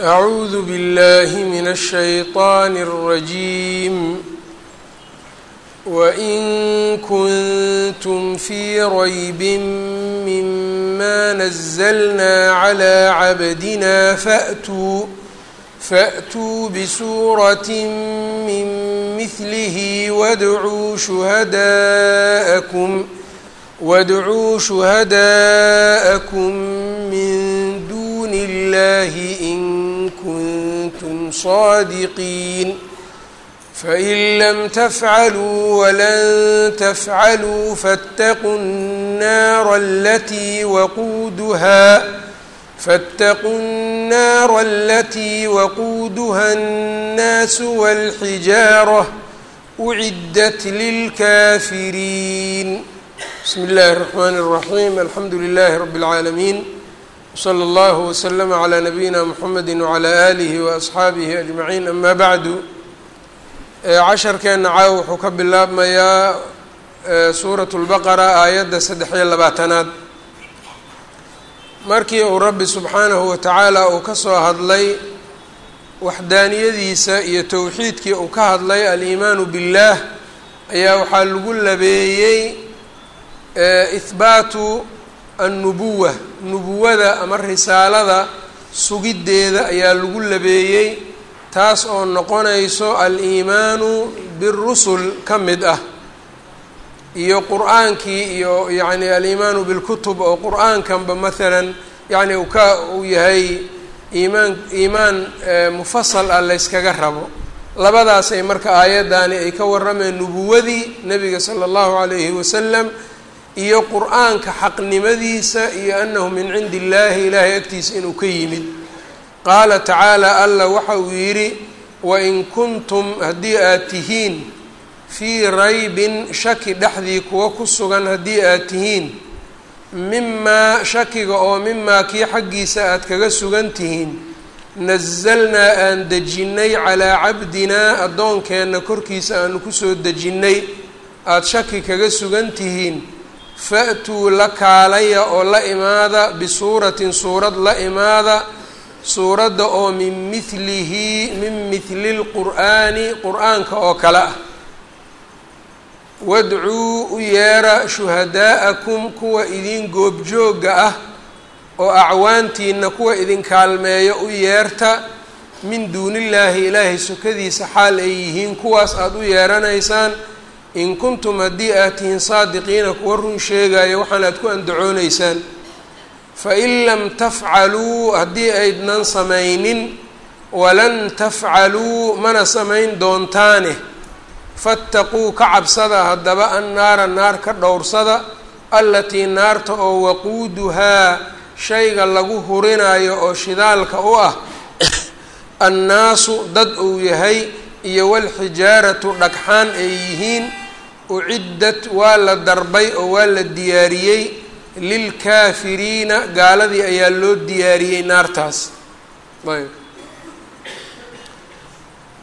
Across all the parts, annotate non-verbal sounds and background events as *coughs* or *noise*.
أعوذ بالله من الشيطان الرجيم وإن كنتم في ريب مما نزلنا على عبدنا فأتوا فأتوا بسورة من مثله وادعوا شهداءكم وادعوا شهداءكم من دون الله إن kuntum saadiqiin fain lam tafcaluu walan tafcaluu fattaquu الnaara alatii waquuduhaa faاtaquu الnaara alatii waquuduha الnaasu wاlxijaarة uciddat lilkaafiriin bismi اllahi الرaxmaan الraxiim alxamdu lilahi rab اlcaalamiin وصلى الله وسلم على نبيina mحamedi وعlى آlihi وأصxaabihi أجمaعين أma bعdu casharkeena caaw wuxuu ka bilaabmayaa suuraة الbaqرة aayadda saddex iyo labaatanaad markii uu rabbi subxaanahu watacaala uu ka soo hadlay waxdaaniyadiisa iyo towxiidkii uu ka hadlay aliimaanu biاllah ayaa waxaa lagu labeeyey ihbaatu annubuwa nubuwada ama risaalada sugiddeeda ayaa lagu labeeyey taas oo noqonayso al-iimaanu birusul ka mid ah. Iyo qur'aankii iyo yacni aliimaanu bilkutub oo qur'aankanba maalan yacni ka uu yahay iimaan iimaan mufasal ah layskaga rabo. Labadaasay marka aayaddaani ay ka warrameen nubuwadii nebiga sala allahu calayhi wasalam iyo qur'aanka xaqnimadiisa iyo annahu min cindi illaahi ilaahay agtiisa inuu ka yimid. Qaala tacaala alla waxa uu yidhi wain kuntum haddii aad tihiin fii raybin shaki dhexdii kuwa ku sugan haddii aad tihiin mimaa shakiga oo mimaa kii xaggiisa aad kaga sugan tihiin nasalnaa aan dejinnay calaa cabdinaa addoonkeenna korkiisa aanu ku soo dejinnay aada shaki kaga sugan tihiin fa-tuu la kaalaya oo la imaada bisuuratin suurad la imaada suuradda oo min mihlihi min mihli lqur'aani qur'aanka oo kale ah. Wadcuu u yeera shuhadaa'akum kuwa idin goobjoogga ah oo acwaantiina kuwa idin kaalmeeya u yeerta min duunillaahi ilaahay sokadiisa xaal ay yihiin kuwaas aada u yeeranaysaan in kuntum haddii aad tihiin saadiqiina kuwa run sheegaya waxaan aad ku andacoonaysaan fain lam tafcaluu haddii aydnan samaynin walan tafcaluu mana samayn doontaane. Fattaquu ka cabsada haddaba annaara naar ka dhowrsada allatii naarta oo waquuduhaa shayga lagu hurinayo oo shidaalka u ah. *coughs* Annaasu dad uu yahay iyo walxijaaratu dhagxaan ay yihiin uciddat waa la darbay oo waa la diyaariyey lilkaafiriina gaaladii ayaa loo diyaariyey naartaas. Ayb.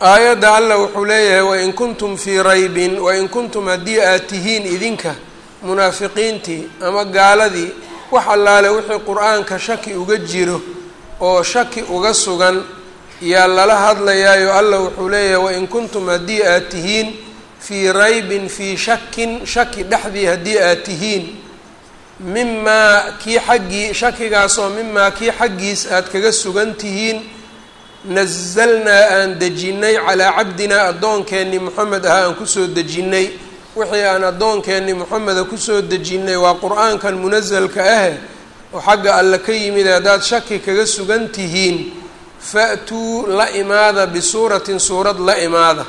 Aayadda allah wuxuu leeyahay wain kuntum fii raybin wain kuntum haddii aad tihiin idinka munaafiqiintii ama gaaladii wax allaale wixii qur'aanka shaki uga jiro oo shaki uga sugan yaa lala hadlayaayo allah wuxuu leeyahay wain kuntum haddii aad tihiin fii raybin fii shakin shaki dhexdii haddii aad tihiin mimaa kii xaggii shakigaasoo mimaa kii xaggiis aad kaga sugan tihiin nasalnaa aan dejinnay calaa cabdinaa addoonkeenni moxamed ahaa aan ku soo dejinnay. Wixii aan addoonkeenni moxameda ku soo dejinnay waa qur'aankan munasalka ahe oo xagga alle ka yimid haddaad shaki kaga sugan tihiin fa-tuu la imaada bisuuratin suurad la imaada.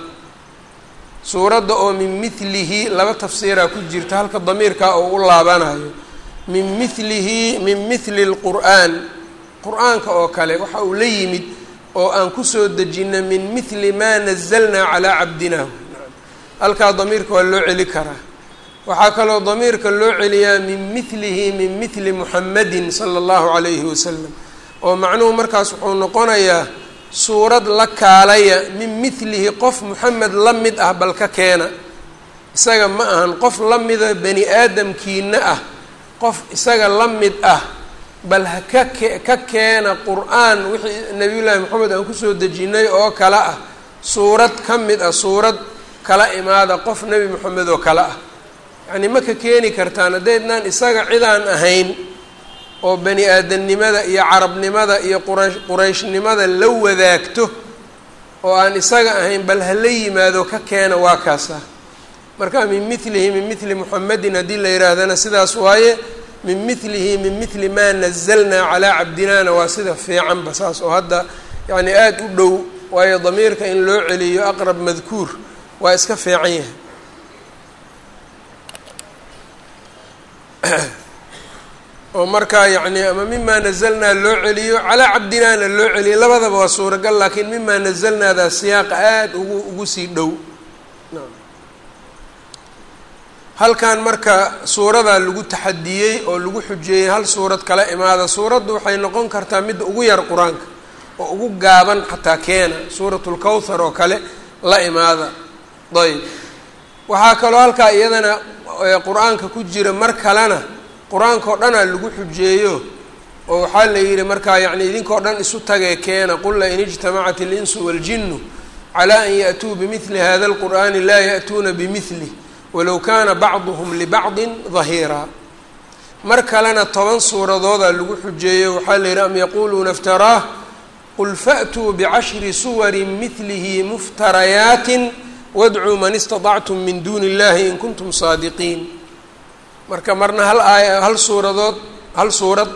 Suuradda oo min mihlihi laba tafsiiraa ku jirta halka damiirkaa oo u laabanayo. Min mihlihi min mihli lqur'aan qur'aanka oo kale waxa uu la yimid oo aan ku soo dejina min mihli maa nazalnaa calaa cabdina halkaa damiirka waa loo celi karaa. Waxaa kaloo damiirka loo celiyaa min mihlihi min mihli muxamadin sala allahu calayhi wasalam oo macnuhu markaas wuxuu noqonayaa suurad la kaalaya min mihlihi qof moxamed la mid ah bal ka keena. Isaga ma ahan qof la mida bani aadamkiina ah qof isaga la mid ah bal ha ka ke ka keena qur'aan wixii nabiyullaahi moxamed aan ku soo dejinay oo kale ah. Suurad ka mid ah suurad kala imaada qof nebi moxamed oo kale ah. Yacnii ma ka keeni kartaan haddaydnaan isaga cidaan ahayn oo bani aadamnimada iyo carabnimada iyo quraysh qurayshnimada la wadaagto oo aan isaga ahayn bal hala yimaado ka keena waa kaasa marka min milihi min mili muxamedin haddii la yihaahdana sidaas waaye min milihi min mili maa nazalnaa calaa cabdinaana waa sida fiicanba saas oo hadda yacni aada u dhow waayo damiirka in loo celiyo aqrab madkuur waa iska fiican yahay *clears throat* oo markaa yacni ama mima nazalnaa loo celiyo calaa cabdinaana loo celiyo labadaba waa suuragal laakiin mima nazalnaadaa siyaaqa aada ugu ugu sii dhow. Halkan marka suuradaa lagu taxadiyey oo lagu xujeeyey hal suurad kala imaada suuraddu waxay noqon kartaa midda ugu yar qur'aanka oo ugu gaaban xataa keena suuratlkowthar oo kale la imaada. Ayb waxaa kaloo halkaa iyadana qur'aanka ku jira mar kalena qur'aanka oo dhanaa lagu xujeeyo oo waxaa la yidhi markaa yacni idinkao dhan isu tagee keena qulla in ijtamacat alinsu waaljinnu calaa an ya'tuu bimidli hada alqur'aani laa ya'tuuna bimidlih walow kaana bacduhum libacdin dahiiraa mar kalena toban suuradoodaa lagu xujeeyo waxaa la yidhi am yaquuluuna iftaraah qul fa'tuu bicashri suwarin midlihi muftarayaatin wadcuu man istaطactum min duuni illahi in kuntum saadiqiin marka marna hal aaya hal suuradood hal suurad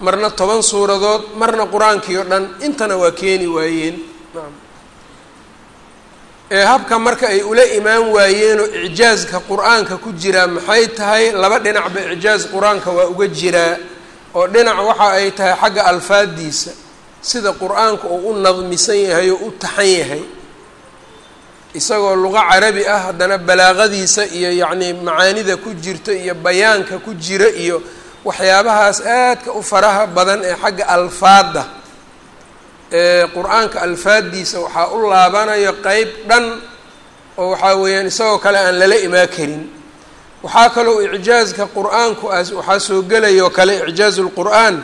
marna toban suuradood marna qur'aankii o dhan intana waa keeni waayeen. Ee habka marka ay ula imaan waayeenoo icjaazka qur'aanka ku jiraa maxay tahay? Laba dhinacba icjaaz qur'aanka waa uga jiraa oo dhinac waxa ay tahay xagga alfaadiisa sida qur'aanka uu u nadmisan yahay oo u taxan yahay isagoo luqo carabi ah haddana balaaqadiisa iyo yacnii macaanida ku jirta iyo bayaanka ku jira iyo waxyaabahaas aadka u faraha badan ee xagga alfaadda ee qur'aanka alfaaddiisa waxaa u laabanayo qeyb dhan oo waxaa weeyaan isagoo kale aan lala imaa karin. Waxaa kaloo icjaazka qur'aanku waxaa soo gelayoo kale icjaazu lqur-aan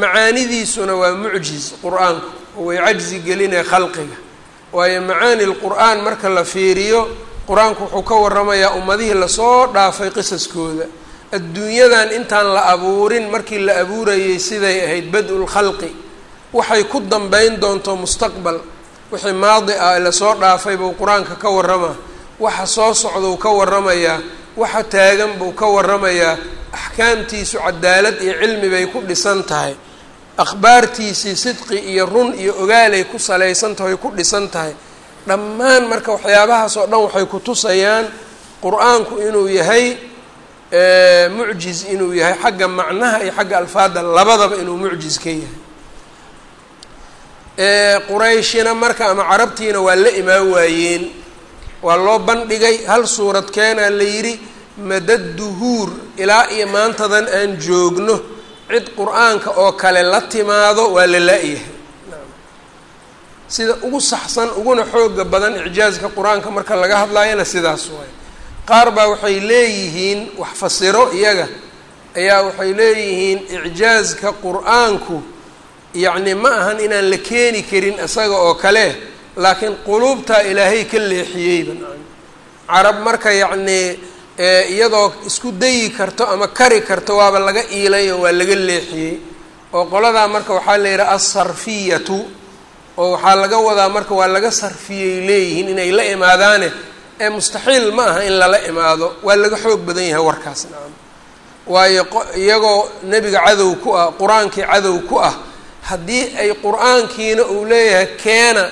macaanidiisuna waa mucjiz qur'aanku way cajzi gelinaya khalqiga waayo macaani lqur-aan marka la fiiriyo qur'aanku wuxuu ka waramayaa ummadihii la soo dhaafay qisaskooda. Adduunyadan intaan la abuurin markii la abuurayay siday ahayd bad-u waxay ku dambeyn doonto mustaqbal. Wixii maadi ah la soo dhaafay buu qur'aanka ka waramaa waxa soo socdau ka waramayaa waxa taagan buu ka waramayaa axkaamtiisu cadaalad iyo cilmi bay ku dhisan tahay akhbaartiisii sidqi iyo run iyo ogaalay ku salaysan tahay ku dhisan tahay. Dhammaan marka waxyaabahaas oo dhan waxay ku tusayaan qur'aanku inuu yahay mucjiz inuu yahay xagga macnaha iyo xagga alfaadda labadaba inuu mucjiz ka yahay. Qurayshina marka ama carabtiina waa la imaan waayeen waa loo bandhigay hal suurad keenaa la yidhi madad duhuur ilaa iyo maantadan aan joogno cid qur'aanka oo kale la timaado waa la la-yahay. Sida ugu saxsan uguna xooga badan icjaazka qur'aanka marka laga hadlaayana sidaas waay qaar baa waxay leeyihiin wax fasiro iyaga ayaa waxay leeyihiin icjaazka qur'aanku yacni ma ahan inaan la keeni karin isaga oo kale laakiin quluubtaa ilaahay ka leexiyeyba. Carab marka yacnii iyadoo isku dayi karto ama kari karto waaba laga iilay oo waa laga leexiyey. oo qoladaa marka waxaa la yidhaha alsarfiyatu oo waxaa laga wadaa marka waa laga sarfiyey leeyihiin inay la imaadaane. ee mustaxiil ma aha in lala imaado waa laga xoog badan yahay warkaas nacam waayo iyagoo nebiga cadow ku ah qur'aankii cadow ku ah haddii ay qur'aankiina uu leeyahay keena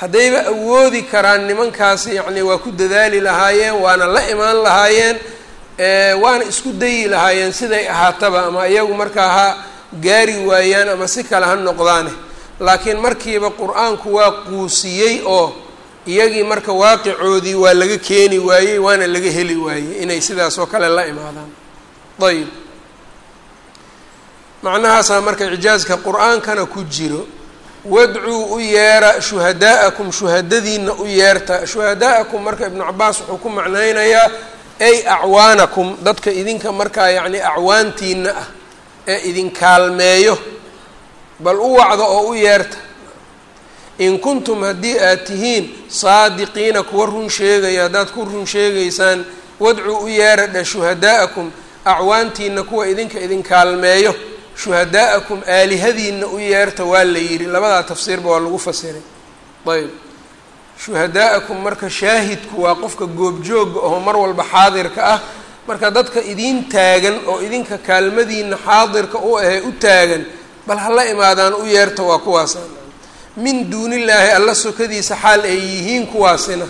haddayba awoodi karaan nimankaasi yacni waa ku dadaali lahaayeen waana la imaan lahaayeen waana isku dayi lahaayeen siday ahaataba ama iyagu markaa ha gaari waayaan ama si kale ha noqdaane. Laakiin markiiba qur'aanku waa quusiyey oo iyagii marka waaqicoodii waa laga keeni waayey waana laga heli waayey inay sidaas oo kale la imaadaan. Ayb macnahaasaa marka icjaazka qur'aankana ku jiro wadcuu u yeera shuhadaa'akum shuhadadiina u yeerta. Shuhadaa'akum marka ibnu cabaas wuxuu ku macnaynayaa ay acwaanakum dadka idinka markaa yacni acwaantiina ah ee idin kaalmeeyo bal u wacda oo u yeerta. In kuntum haddii aad tihiin saadiqiina kuwa run sheegaya haddaad ku run sheegaysaan wadcuu u yeeradha shuhadaa'akum acwaantiina kuwa idinka idin kaalmeeyo shuhadaa'akum aalihadiina u yeerta waa la yidhi. Labadaa tafsiirba waa lagu fasiray. Ayb shuhadaa'akum marka shaahidku waa qofka goobjooga oo mar walba xaadirka ah. Marka dadka idiin taagan oo idinka kaalmadiina xaadirka u ahee u taagan bal hala imaadaan u yeerta waa kuwaasa min duunillaahi alla sokadiisa xaal ay yihiin kuwaasina.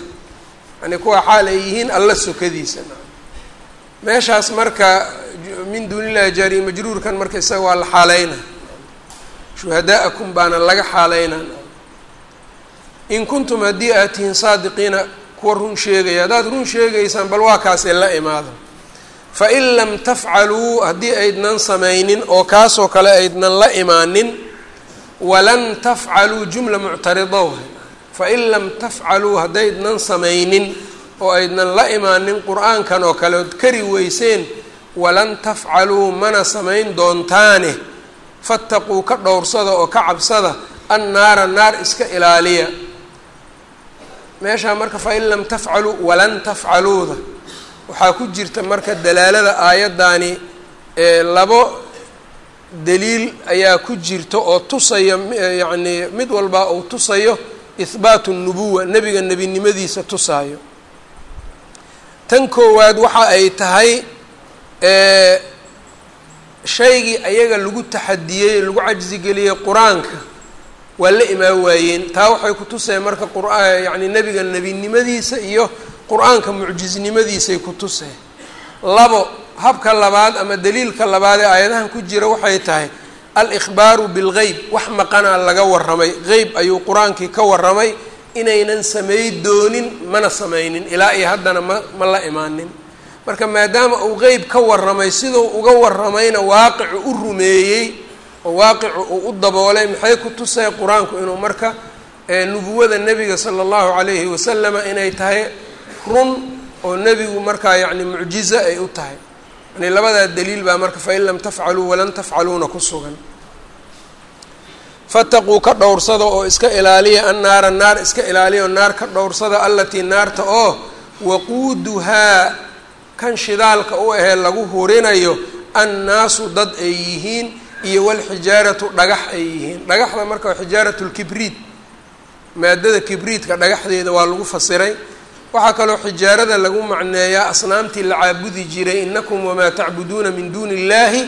Yani kuwaa xaal ay yihiin alla sokadiisa meeshaas marka min duunillahi jaari majruurkan marka isaga waa la xaaleyna shuhadaa'akum baana laga xaaleyna in kuntum haddii aad tihiin saadiqiina kuwa run sheegaya haddaad run sheegaysaan bal waa kaasee la imaada fain lam tafcaluu haddii aydnan samaynin oo kaasoo kale aydnan la imaanin walan tafcaluu jumla muctarida waay. Fain lam tafcaluu haddaydnan samaynin oo aydnan la imaanin qur'aankan oo kale ood kari weyseen walan tafcaluu mana samayn doontaane. Fattaquu ka dhowrsada oo ka cabsada. Annaara naar iska ilaaliya. Meeshaa marka fain lam tafcaluu walan tafcaluuda. Waxaa ku jirta marka dalaalada aayaddaani labo daliil ayaa ku jirta oo tusaya yacni mid walba uu tusayo ihbaatu nubuwa nebiga nebinimadiisa tusaayo tan koowaad waxa ay tahay shaygii ayaga lagu taxadiyey lagu cajsigeliyey qur'aanka waa la imaan waayeen. Taa waxay ku tuseen marka qur- yacni nebiga nebinimadiisa iyo qur'aanka mucjisnimadiisay ku tuseen. Labo habka labaad ama daliilka labaad ee aayadahan ku jira waxay tahay al-ikhbaaru bilgeyb wax maqanaa laga warramay. Qeyb ayuu qur'aankii ka warramay inaynan samay doonin mana samaynin. Ilaa iyo haddana ma ma la imaanin. Marka maadaama uu qeyb ka warramay siduu uga warramayna waaqicu u rumeeyey oo waaqicu uu u daboolay maxay ku tusay qur'aanku inuu marka nubuwada nebiga sala allahu calayhi wasalama inay tahay run oo nebigu markaa yacni mucjizo ay u tahay. Yani labadaa daliil baa marka fain lam tafcaluu walan tafcaluuna ku sugan fataquu ka dhowrsada oo iska ilaaliya annaara naar iska ilaaliya oo naar ka dhowrsada allatii naarta oo waquuduhaa kan shidaalka u ahee lagu hurinayo annaasu dad ay yihiin iyo walxijaaratu dhagax ay yihiin. Dhagaxda marka waa xijaaratu lkibriid maadada kibriidka dhagaxdeeda waa lagu fasiray. Waxaa kaloo xijaarada lagu macneeyaa asnaamtii la caabudi jiray. inakum wamaa tacbuduuna min duuni illahi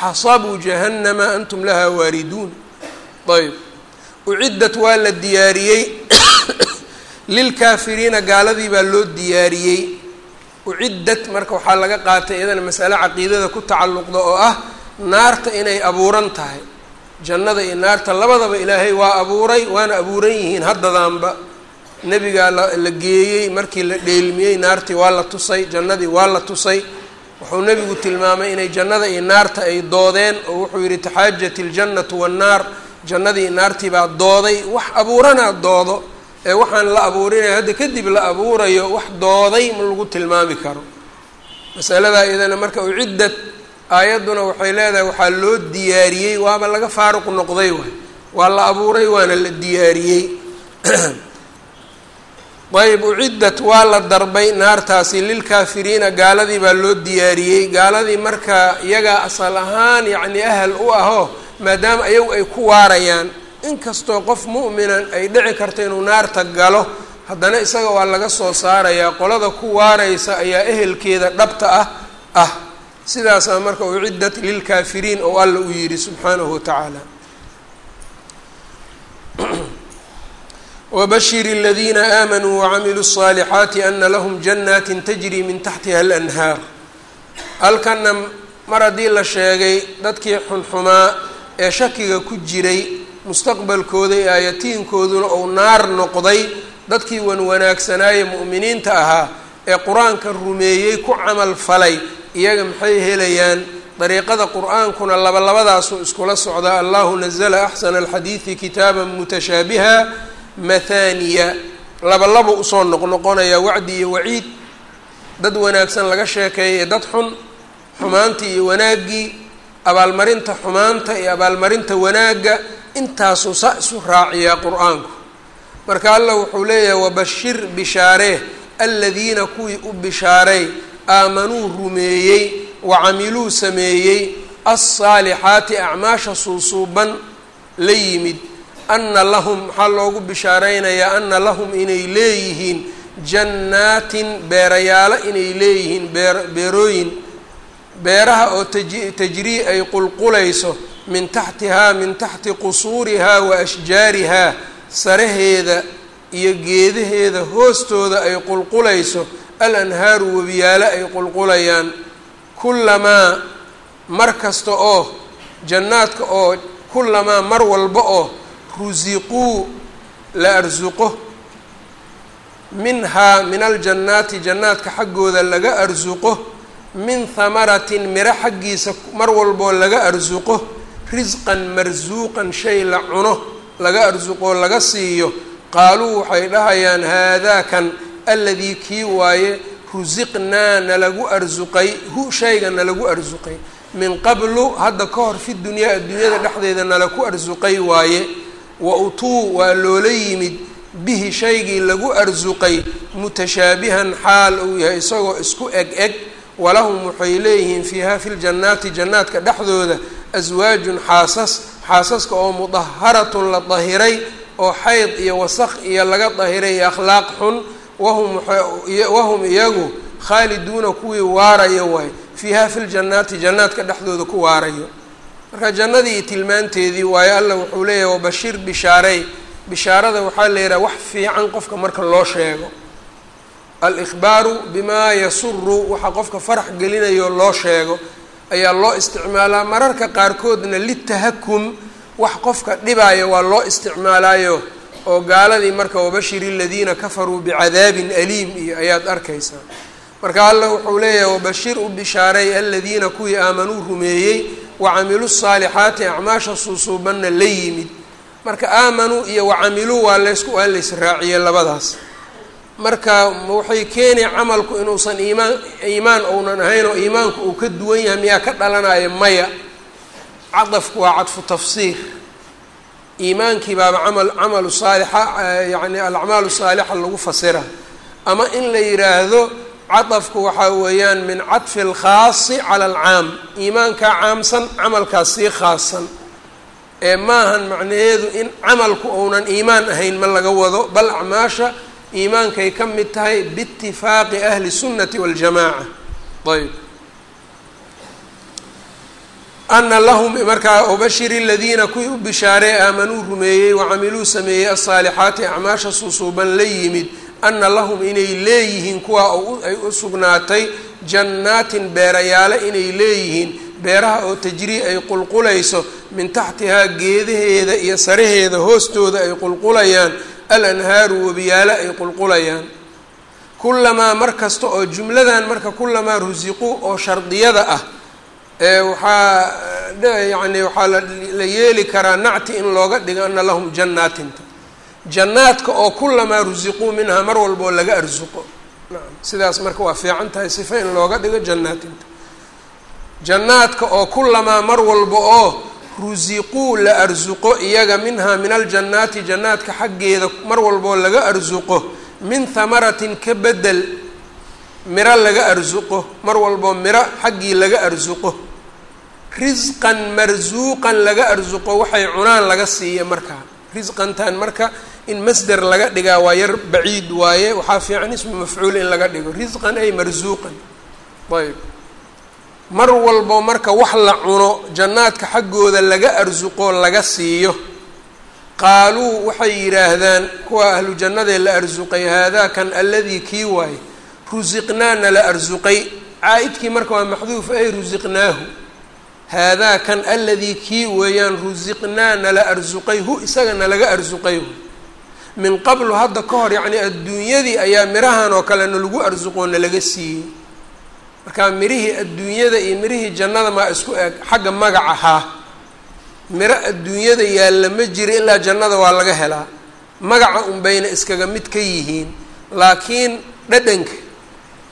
xasabuu jahannama antum laha waariduun ayb. Uciddat waa la diyaariyey. *coughs* Lilkaafiriina gaaladii baa loo diyaariyey. Uciddat marka waxaa laga qaatay iyadana masale caqiidada ku tacalluqda oo ah naarta inay abuuran tahay. Jannada iyo naarta labadaba ilaahay waa abuuray waana abuuran yihiin haddadaanba. Nebigaa la geeyey markii la dheelmiyey naartii waa la tusay jannadii waa la tusay. Wuxuu nebigu tilmaamay inay jannada iyo naarta ay doodeen oo wuxuu yidhi taxaajat iljannatu wannaar jannadii naartii baa dooday wax abuuranaa doodo ee waxaan la abuurinaya hadda kadib la abuurayo wax dooday ma lagu tilmaami karo. Masaladaa iyadana marka uciddat aayadduna waxay leedahay waxaa loo diyaariyey waaba laga faaruq noqday waay. Waa la abuuray waana la diyaariyey. *clears throat* Ayb uciddat waa la darbay naartaasi lilkaafiriina gaaladii baa loo diyaariyey. Gaaladii marka iyagaa asal ahaan yacni ahal u ahoo maadaama ayagu ay ku waarayaan inkastoo qof mu'minan ay dhici karto inuu naarta galo haddana isaga waa laga soo saarayaa qolada ku waaraysa ayaa ehelkeeda dhabta ah ah sidaasaa marka uciddat lilkaafiriin oo alla uu yidhi subxaanahu watacaala wbashir اladiina aamanuu wacamiluu الصaalixaati ana lahm janaatin tajri min taxtiha alanhaar halkana mar haddii la sheegay dadkii xunxumaa ee shakiga ku jiray mustaqbalkooda iyo aayatiinkooduna ou naar noqday dadkii wan wanaagsanaaye mu'miniinta ahaa ee qur'aanka rumeeyey ku camal falay iyaga maxay helayaan? Dariiqada qur'aankuna labalabadaasuu iskula socdaa allahu nazla axsana alxadiidi kitaaba mutashaabiha mathaniya. Laba laba u soo noqnoqonaya wacdi iyo waciid. Dad wanaagsan laga sheekeeyay dad xun xumaantii iyo wanaaggii abaalmarinta xumaanta iyo abaalmarinta wanaagga intaasuu saa isu raaciyaa qur'aanku. Marka allah wuxuu leeyahay wabashir bishaaree aladiina kuwii u bishaaray aamanuu rumeeyey wacamiluu sameeyey alsaalixaati acmaasha suusuuban la yimid. Ana lahum maxaa loogu bishaaraynayaa ana lahum inay leeyihiin jannaatin beerayaalo inay leeyihiin beer beerooyin beeraha oo tajrii ay qulqulayso min taxtihaa min taxti qusuurihaa wa ashjaarihaa saraheeda iyo geedaheeda hoostooda ay qulqulayso al anhaaru webiyaalo ay qulqulayaan. Kullamaa mar kasta oo jannaadka oo kullamaa mar walba oo rusiquu la arsuqo minhaa min aljannaati jannaadka xaggooda laga arsuqo min hamaratin miro xaggiisa mar walboo laga arsuqo risqan marsuuqan shay la cuno laga arsuqoo laga siiyo. Qaaluu waxay dhahayaan haadaakan aladii kii waaye rusiqnaa nalagu arsuqay hu shayga nalagu arsuqay. Min qablu hadda ka hor fi dunyaa adduunyada dhexdeeda nalaku arsuqay waaye. Wa utuu waa loola yimid bihi shaygii lagu arsuqay mutashaabihan xaal uu yahay isagoo isku eg eg walahum waxay leeyihiin fiiha fi ljannaati jannaadka dhexdooda aswaajun xaasas xaasaska oo mudaharatun la dahiray oo xayd iyo wasaq iyo laga dahiray iyo akhlaaq xun wahum wahum iyagu khaaliduuna kuwii waarayo waay fiiha fi ljannaati jannaadka dhexdooda ku waarayo. Marka jannadii tilmaanteedii waayo allah wuxuu leeyahay wabashir bishaarey. Bishaarada waxaa la yidhaha wax fiican qofka marka loo sheego al-ikhbaaru bimaa yasuru waxa qofka farax gelinayo loo sheego ayaa loo isticmaalaa. Mararka qaarkoodna litahakum wax qofka dhibaayo waa loo isticmaalaayo oo gaaladii marka wabashir aladiina kafaruu bicadaabin aliim iyo ayaad arkaysaa. Marka allah wuxuu leeyahay wabashir u bishaaray aladiina kuwii aamanuu rumeeyey wacamiluu saalixaati acmaasha suusuubanna la yimid. Marka aamanuu iyo wacamiluu waa laysku waa laysraaciyey labadaas marka waxay keenay camalku inuusan iimaan iimaan ounan ahayn oo iimaanku uu ka duwan yahay miyaa ka dhalanaya maya? Cadafku waa cadfu tafsiir. Iimaankii baaba camal camalu saalixa yacni alacmaalu saalixa lagu fasira. Ama in la yidhaahdo cadafku waxaa weeyaan min cadfi alkhaasi cala alcaam. Iimaankaa caamsan camalkaas sii khaasan. Ee maahan macnaheedu in camalku ounan iimaan ahayn ma laga wado bal acmaasha iimaankay ka mid tahay biitifaaqi ahli sunnati waljamaaca ayb. Ana lahum markaa ubashir aladiina kuwii u bishaaree aamanuu rumeeyey wacamiluu sameeyey alsaalixaati acmaasha suusuuban la yimid. Ana lahum inay leeyihiin kuwaa ay u sugnaatay jannaatin beerayaale inay leeyihiin beeraha oo tajrii ay qulqulayso min taxtihaa geedaheeda iyo saraheeda hoostooda ay qulqulayaan alanhaaru webiyaale ay qulqulayaan. Kulamaa mar kasta oo jumladan marka kulamaa rusiquu oo shardiyada ah ee waxaa yani waxaa la yeeli karaa nacti in looga dhigo ana lahum jannaatinta jannaadka oo kulamaa rusiquu minhaa mar walba oo laga arsuqo sidaas marka waa fiican tahay sifa in looga dhigo jannaatinta jannaadka oo kulamaa mar walba oo rusiquu la arsuqo iyaga minhaa min aljannaati jannaadka xaggeeda mar walboo laga arsuqo min hamaratin ka bedel miro laga arsuqo mar walboo miro xaggii laga arsuqo risqan marsuuqan laga arsuqo waxay cunaan laga siiya markaa risqantan marka in masder laga dhigaa waa yar baciid waaye waxaa fiican ismu mafcuul in laga dhigo. Risqan ay marsuuqan ayb mar walbo marka wax la cuno jannaadka xaggooda laga arsuqoo laga siiyo. Qaaluu waxay yidhaahdaan kuwa ahlu jannadee la arsuqay haadaakan aladii kii waaye rusiqnaana la arsuqay. Caa-idkii marka waa maxduuf ay rusiqnaahu haadaakan aladii kii weeyaan rusiqnaana la arsuqay hu isagana laga arsuqay. Min qablu hadda ka hor yacnii adduunyadii ayaa mirahan oo kalena lagu arsuqoo nalaga siiyey marka mirihii adduunyada iyo mirihii jannada maa isku eg xagga magac ahaa miro adduunyada yaalla ma jira ilaa jannada waa laga helaa. Magaca unbayna iskaga mid ka yihiin laakiin dhadhanka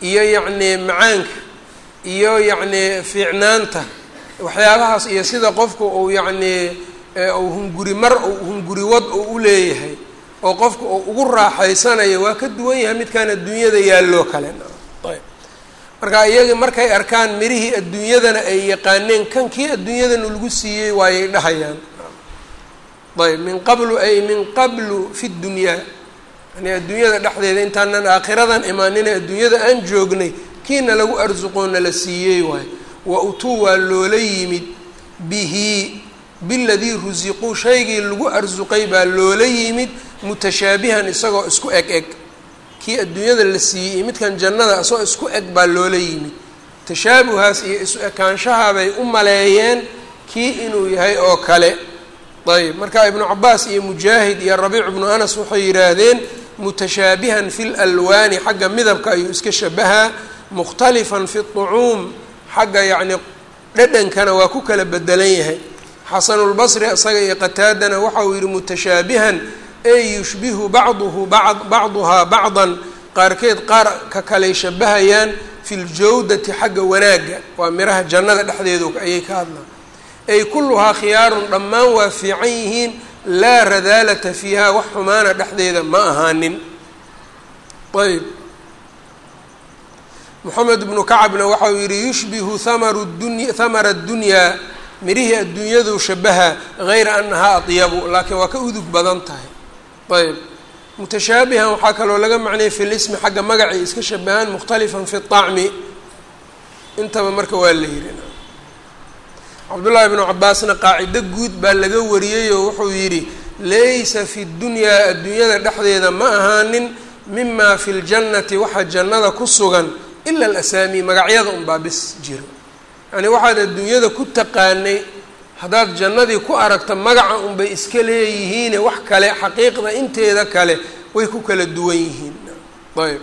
iyo yacnii macaanka iyo yacnii fiicnaanta waxyaabahaas iyo sida qofku uu yacnii uu hunguri mar uu hunguri wad uu u leeyahay oo qofku uu ugu raaxaysanayo waa ka duwan yahay midkaan adduunyada yaalloo kale marka iyagi markay arkaan mirihii adduunyadana ay yaqaaneen kan kii adduunyadan lagu siiyey waayay dhahayaan. Ayb min qablu ay min qablu fi dunyaa yani adduunyada dhexdeeda intaanan aakhiradan imaanina adduunyada aan joognay kiina lagu arsuqoona la siiyey waayo wa utuu waa loola yimid bihi biladii rusiquu shaygii lagu arsuqay baa loola yimid mutashaabihan isagoo isku eg eg kii adduunyada la siiyey iyo midkan jannada isagoo isku eg baa loola yimid. Tashaabuhaas iyo isu ekaanshahabay u maleeyeen kii inuu yahay oo kale. Ayb marka ibnu cabaas iyo mujaahid iyo rabiic ibnu anas waxay yidhaahdeen mutashaabihan fi lalwaani xagga midabka ayuu iska shabahaa mukhtalifan fi طucuum xagga yacni dhadhankana waa ku kala bedelan yahay. Xasanulbasri isaga iyo qataadana waxa uu yihi mutashaabihan ey yushbihu bacduhu bad bacduhaa bacdan. Qaarkeed qaar ka kaley shabahayaan fi ljawdati xagga wanaagga waa miraha jannada dhexdeedu ayay ka hadlaan. Ay kulluhaa khiyaarun dhammaan waa fiican yihiin. Laa radaalata fiiha wax xumaana dhexdeeda ma ahaanin. Ayb moxamed bnu kacabna waxa uu yihi yushbihu hamaru dunya hamara dunyaa mirihii adduunyadu shabaha gayra anahaa adyabu laakiin waa ka udug badan tahay ayb. Mutashaabihan waxaa kaloo laga macnayay fi lismi xagga magacii iska shabahaan mukhtalifan fi طacmi intaba marka waa la yihi cabdullaahi bnu cabaasna qaacido guud baa laga wariyey oo wuxuu yidhi laysa fi dunyaa adduunyada dhexdeeda ma ahaanin mima fi ljannati waxa jannada ku sugan ila alasaami magacyada unbaa bis jiro yacni waxaad adduunyada ku taqaanay haddaad jannadii ku aragto magaca unbay iska leeyihiine wax kale xaqiiqda inteeda kale way ku kala duwan yihiin. Ayb.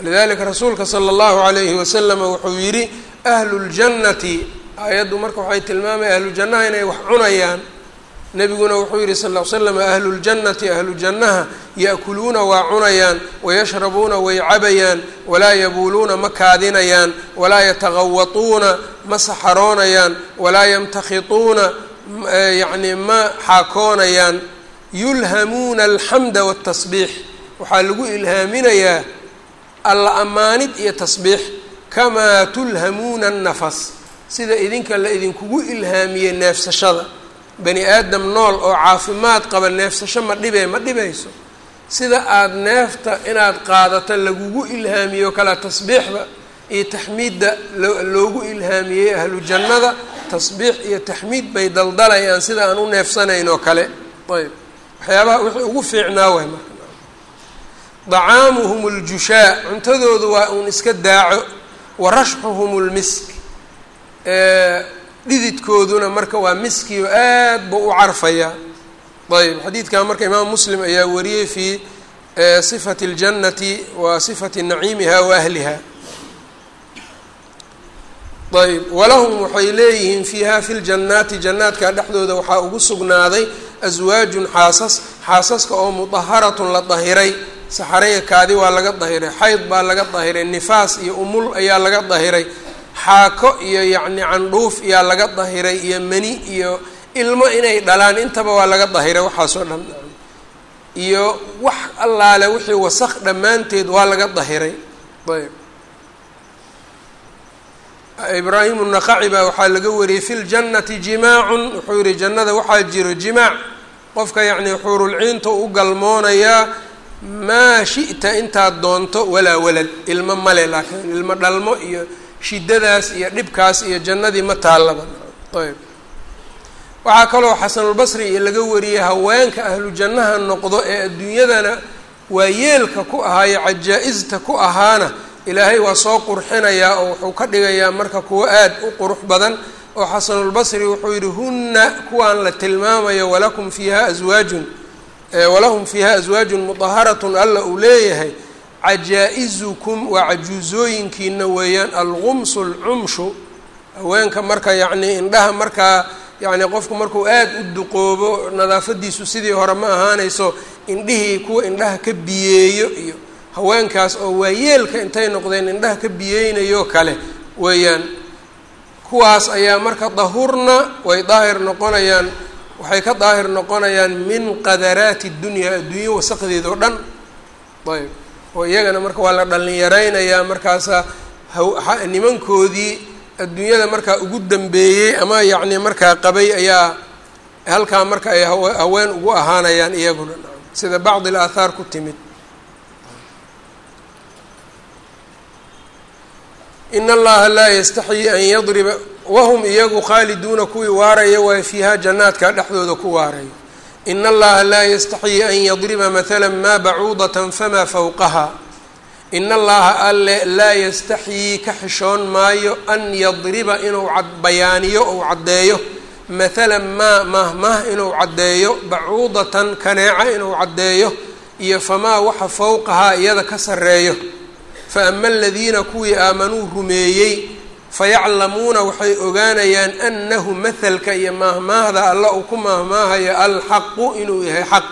Lidalika rasuulka sala allahu alayhi wasalama wuxuu yidhi ahlu ljannati aayaddu marka waxay tilmaamaya ahlu jannaha inay wax cunayaan nebiguna wuxuu yihi sal ll slam ahlu ljannati ahlu jannaha ya'kuluuna waa cunayaan wayashrabuuna way cabayaan walaa yabuuluuna ma kaadinayaan walaa yatagawatuuna ma saxaroonayaan walaa yamtakhituuna yacni ma xaakoonayaan. Yulhamuuna alxamda watasbiix waxaa lagu ilhaaminayaa alla ammaanid iyo tasbiix. Kamaa tulhamuuna annafas. Sida idinka la idinkugu ilhaamiyey neefsashada bani aadam nool oo caafimaad qaba neefsasho ma dhibee ma dhibayso. Sida aada neefta inaad qaadato lagugu ilhaamiyo kale tasbiixda iyo taxmiidda loogu ilhaamiyey ahlu jannada tasbiix iyo taxmiid bay daldalayaan sida aan u neefsanayn oo kale. Ayb. Waxyaabaha wixii ugu fiicnaa waay marka. Dacaamuhum اljushaa cuntadoodu waa uun iska daaco. Wa rashxuhum اlmisk dhididkooduna marka waa miskiyo aad buu u carfayaa ayb xadiidkan marka imaam muslim ayaa wariyey fii sifati اljannati wa sifati naciimiha wa ahliha. Ayb walahum waxay leeyihiin fiiha fi ljannaati jannaadka dhexdooda waxaa ugu sugnaaday aswaajun xaasas xaasaska oo mudaharatun la dahiray. Saxaraya kaadi waa laga dahiray xayd baa laga dahiray nifaas iyo umul ayaa laga dahiray xaako iyo yacni candhuuf ayaa laga dahiray iyo mani iyo ilmo inay dhalaan intaba waa laga dahiray waxaasoo dhan. Iyo wax allaale wixii wasaq dhammaanteed waa laga dahiray. Ayb. Ibraahimu naqaci baa waxaa laga wariyey fi ljannati jimaacun wuxuu yihi jannada waxaa jiro jimaac. Qofka yacni xuurulciinta u galmoonayaa maa shi'ta intaad doonto walaa walad. Ilmo male laakiin ilmo dhalmo iyo shiddadaas iyo dhibkaas iyo jannadii ma taallaba ayb. Waxaa kaloo xasanulbasri iyo laga wariyey haweenka ahlu jannaha noqdo ee adduunyadana waa yeelka ku ahaayo cajaa-ista ku ahaana ilaahay waa soo qurxinayaa oo wuxuu ka dhigayaa marka kuwo aad u qurux badan oo xasanulbasri wuxuu yidhi hunna kuwaan la tilmaamayo walakum fiiha aswaajun walahum fiiha aswaajun mudaharatun alla uu leeyahay cajaa-izukum waa cajuusooyinkiina weeyaan algumsu alcumshu haweenka marka yacnii indhaha markaa yacni qofku markuu aad u duqoobo nadaafadiisu sidii hore ma ahaanayso indhihii kuwa indhaha ka biyeeyo iyo haweenkaas oo waayeelka intay noqdeen indhaha ka biyeynayo kale weeyaan. Kuwaas ayaa marka dahurna way daahir noqonayaan waxay ka daahir noqonayaan min qadaraati dunyaa adduunyo wasaqdeed oo dhan. Ayb oo iyagana marka waa la dhallinyaraynayaa markaasaa nimankoodii adduunyada markaa ugu dambeeyey ama yacni markaa qabay ayaa halkaa marka ay haween ugu ahaanayaan iyaguna. Sida bacdi il aathaar ku timid. In allaha laa yastaxyii an yadriba wahum iyagu khaaliduuna kuwii waaraya waay fiihaa jannaadka dhexdooda ku waarayo in allaha laa yastaxyii an yadriba matala maa bacuudatan famaa fowqaha in allaha alle laa yastaxyii ka xishoon maayo an yadriba inuu bayaaniyo ou caddeeyo mathalan maa mahmah inuu caddeeyo bacuudatan kaneeca inuu caddeeyo iyo famaa waxa fowqahaa iyada ka sarreeyo fa ama aladiina kuwii aamanuu rumeeyey fayaclamuuna waxay ogaanayaan annahu mathalka iyo maahmaahda alla uu ku maahmaahayo alxaqu inuu yahay xaq.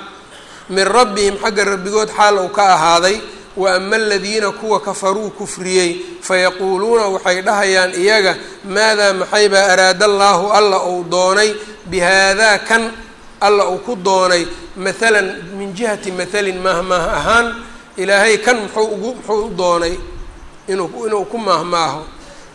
Min rabbihim xagga rabbigood xaal uu ka ahaaday wa ama aladiina kuwa kafaruu kufriyey fayaquuluuna waxay dhahayaan iyaga maadaa maxaybaa araada allaahu alla uu doonay? Bihaadaa kan alla uu ku doonay mathalan min jihati mathalin maahmaah ahaan ilaahay kan muxuu ugu muxuu u doonay inuu inuu ku maahmaaho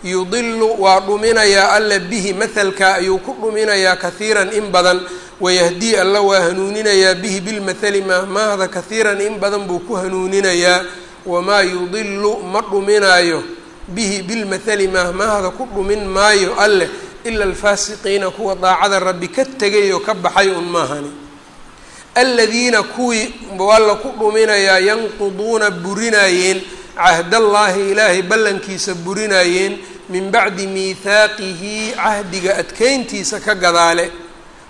yudilu waa dhuminayaa alla bihi mathalka ayuu ku dhuminayaa kahiiran in badan wayahdii alla waa hanuuninayaa bihi bilmathali maahmaahda kahiiran in badan buu ku hanuuninayaa wamaa yudilu ma dhuminaayo bihi bilmathali maahmaahda ku dhumin maayo alleh ila alfaasiqiina kuwa daacada rabbi ka tegay oo ka baxay un maahani. Aladiina kuwii alla ku dhuminayaa yanquduuna burinaayeen cahdallaahi ilaahay ballankiisa burinaayeen min bacdi miihaaqihi cahdiga adkeyntiisa ka gadaale.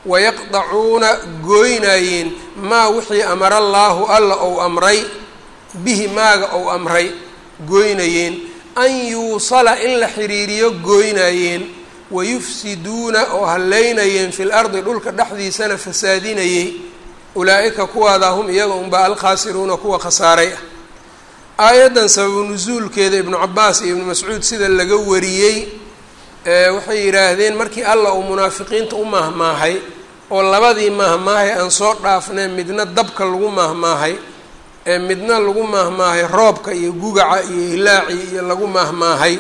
Wayaqdacuuna gooynaayeen maa wixii amara allaahu alla ou amray bihi maaga ou amray gooynayeen an yuusala in la xiriiriyo gooynaayeen wayufsiduuna oo hallaynayeen fil ardi dhulka dhexdiisana fasaadinayey. Ulaa-ika kuwaadaa hum iyaga unbaa alkhaasiruuna kuwa khasaaray. ah aayaddan sababu nusuulkeeda ibnu cabaas iyo ibnu mascuud sida laga wariyey waxay yidhaahdeen markii alla uu munaafiqiinta u maahmaahay oo labadii maahmaahay aan soo dhaafnay midna dabka lagu maahmaahay ee midna lagu maahmaahay roobka iyo gugaca iyo hilaaci iyo lagu maahmaahay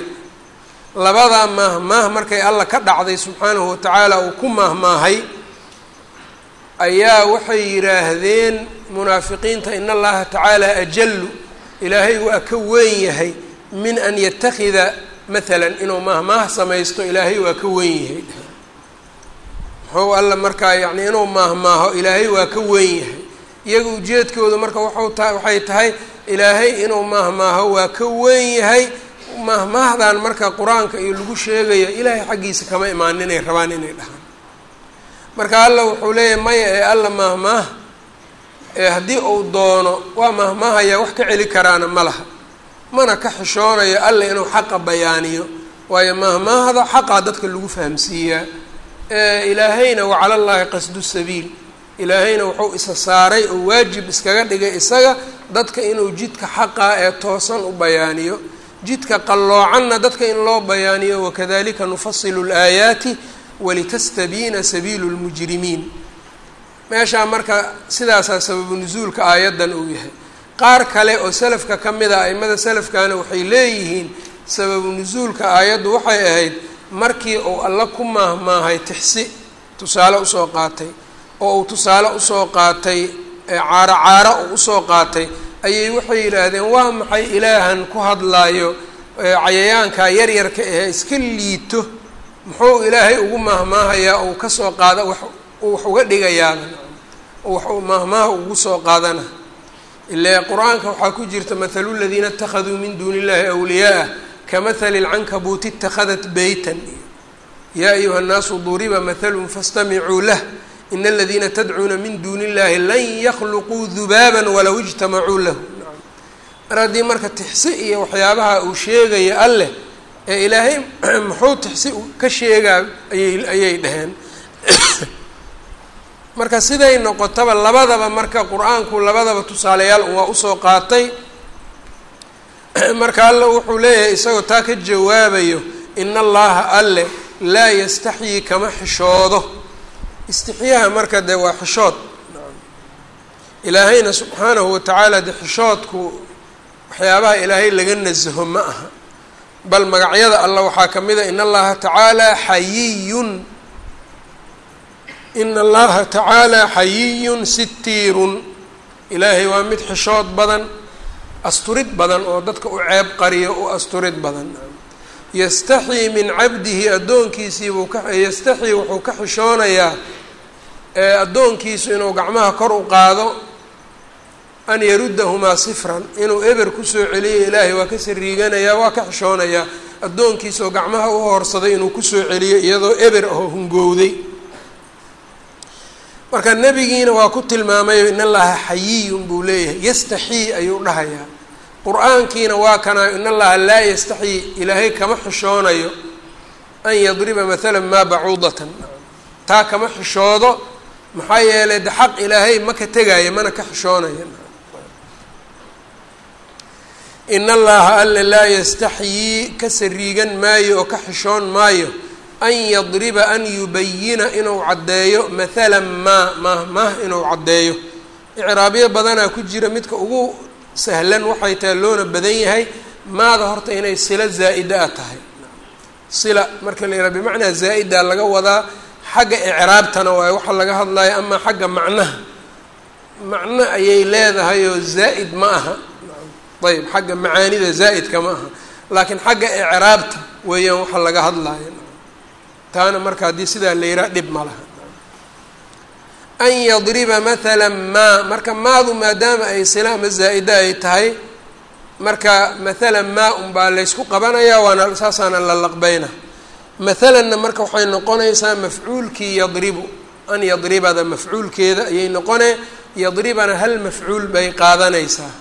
labadaa maahmaah markay alla ka dhacday subxaanahu watacaala uu ku maahmaahay ayaa waxay yidhaahdeen munaafiqiinta in allaha tacaala ajallu ilaahay waa ka weyn yahay min an yatakida maalan inuu maahmaah samaysto ilaahay waa ka weyn yahay. Muxuu alla markaa yacni inuu maahmaaho ilaahay waa ka weyn yahay. Iyaga ujeedkooda marka waxau ta waxay tahay ilaahay inuu maahmaaho waa ka weyn yahay. Maahmaahdan marka qur'aanka iyo lagu sheegayo ilaahay xaggiisa kama imaan inay rabaan inay dhahaan. Marka alla wuxuu leeyahay maya ee alla maahmaah ee haddii uu doono waa maahmaahaya wax ka celi karaana ma laha. Mana ka xishoonayo alla inuu xaqa bayaaniyo. Waayo maahmaahda xaqaa dadka lagu fahamsiiyaa. Ilaahayna wacala llaahi qasdu sabiil. Ilaahayna wuxuu isa saaray oo waajib iskaga dhigay isaga dadka inuu jidka xaqaa ee toosan u bayaaniyo. Jidka qalloocanna dadka in loo bayaaniyo wakadalika nufasilu laayaati walitastabiina sabiilu lmujrimiin meeshaa marka sidaasaa sababu nusuulka aayaddan uu yahay. Qaar kale oo salafka ka mid a aimada salafkana waxay leeyihiin sababu nusuulka aayaddu waxay ahayd markii uu alla ku maahmaahay tixsi tusaale u soo qaatay. Oo uu tusaale u soo qaatay caaro caaro uu u soo qaatay ayay waxay yidhaahdeen waa maxay ilaahan ku hadlaayo cayayaanka yaryarka ahee iska liito? Muxuu ilaahay ugu maahmaahayaa uu ka soo qaada wax uu wax uga dhigayaaba wax uu maahmaaha ugu soo qaadana ile qur-aanka waxaa ku jirta mathalu ladiina اtakhaduu min duuni illahi awliyaaa kamahali اlcankabuuti اtakhadat beytan yaa ayuha الnaasu duriba mathalun faاstamicuu lah in aladiina tadcuuna min duuni illahi lan yakhluquu dubaaba walow ijtamacuu lahu mar haddii marka tixsi iyo waxyaabaha uu sheegaya alleh ee ilaahay *clears throat* muxuu tixsi ka sheegaa ayay ayay dhaheen marka siday noqotaba labadaba marka qur'aanku labadaba tusaalayaal waa u soo qaatay. *clears throat* Marka alla wuxuu leeyahay isagoo taa ka jawaabayo in allaha alle laa yastaxyii kama xishoodo. Istixyaaha marka dee waa xishood. Ilaahayna subxaanahu watacaala de xishoodku waxyaabaha ilaahay laga nasaho ma aha. Bal magacyada alla waxaa ka mid a in allaha tacaala xayiyun in allaha tacaala xayiyun sitiirun ilaahay waa mid xishood badan asturid badan oo dadka u ceeb qariyo u asturid badan yastaxii min cabdihi addoonkiisiibuu ka yastaxii wuxuu ka xishoonayaa addoonkiisu inuu gacmaha kor u qaado an yaruddahumaa sifran inuu eber ku soo celiyo ilaahay waa ka sariiganayaa waa ka xishoonayaa addoonkiisaoo gacmaha u hoorsaday inuu ku soo celiyo iyadoo eber ahoo hungowday marka nebigiina waa ku tilmaamayo in allaha xayiyun buu leeyahay yastaxii ayuu dhahayaa. Qur'aankiina waa kanaa in allaha laa yastaxii ilaahay kama xishoonayo an yadriba matala maa bacuudatan. Taa kama xishoodo maxaa yeelay de xaq ilaahay ma ka tegaayo mana ka xishoonaya. In allaha alle laa yastaxyii ka sariigan maayo oo ka xishoon maayo an yadriba an yubayina inuu caddeeyo mathalan maa mah mah inuu caddeeyo. Icraabyo badanaa ku jira midka ugu sahlan waxay tahay loona badan yahay maada horta inay sila zaa'ida a tahay. Sila marka la yidhaha bimacnaa zaa'ida laga wadaa xagga icraabtana waaye waxaa laga hadlayo amaa xagga macnaha. Macno ayay leedahay oo zaa'id ma aha. Ayb xagga macaanida zaa'idka ma aha. Laakiin xagga icraabta weeyaan waxa laga hadlayo taana marka haddii sidaa la yihaha dhib ma laha. An yadriba mathala maa marka maadu maadaama ay sila ama zaa'ida ay tahay marka mathalan maa unbaa laysku qabanayaa waana saasaana la laqbeyna mathalanna marka waxay noqonaysaa mafcuulkii yadribu. An yadribada mafcuulkeeda ayay noqonee yadribana hal mafcuul bay qaadanaysaa.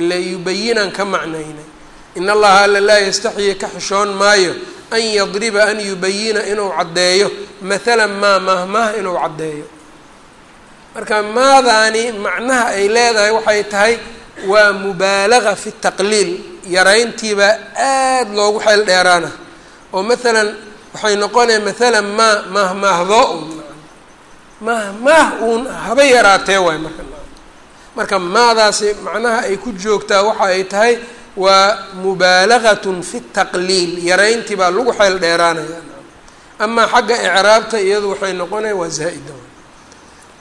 Ila yubayinan ka macnaynay in allaha alla laa yastaxyi ka xishoon maayo an yadriba an yubayina inuu caddeeyo. Mathalan maa mahmah inuu caddeeyo. Marka maadaani macnaha ay leedahay waxay tahay waa mubaalaga fi taqliil. Yarayntiibaa aada loogu xeel dheeraana. Oo mathalan waxay noqonaya mathalan maa mahmahdo un mahmah uun haba yaraatee waay marka. Marka maadaasi macnaha ay ku joogtaa waxa ay tahay waa mubaalagatun fi taqliil yarayntii baa lagu xeel dheeraanaya amaa xagga icraabta iyadu waxay noqonaya waa zaa'ida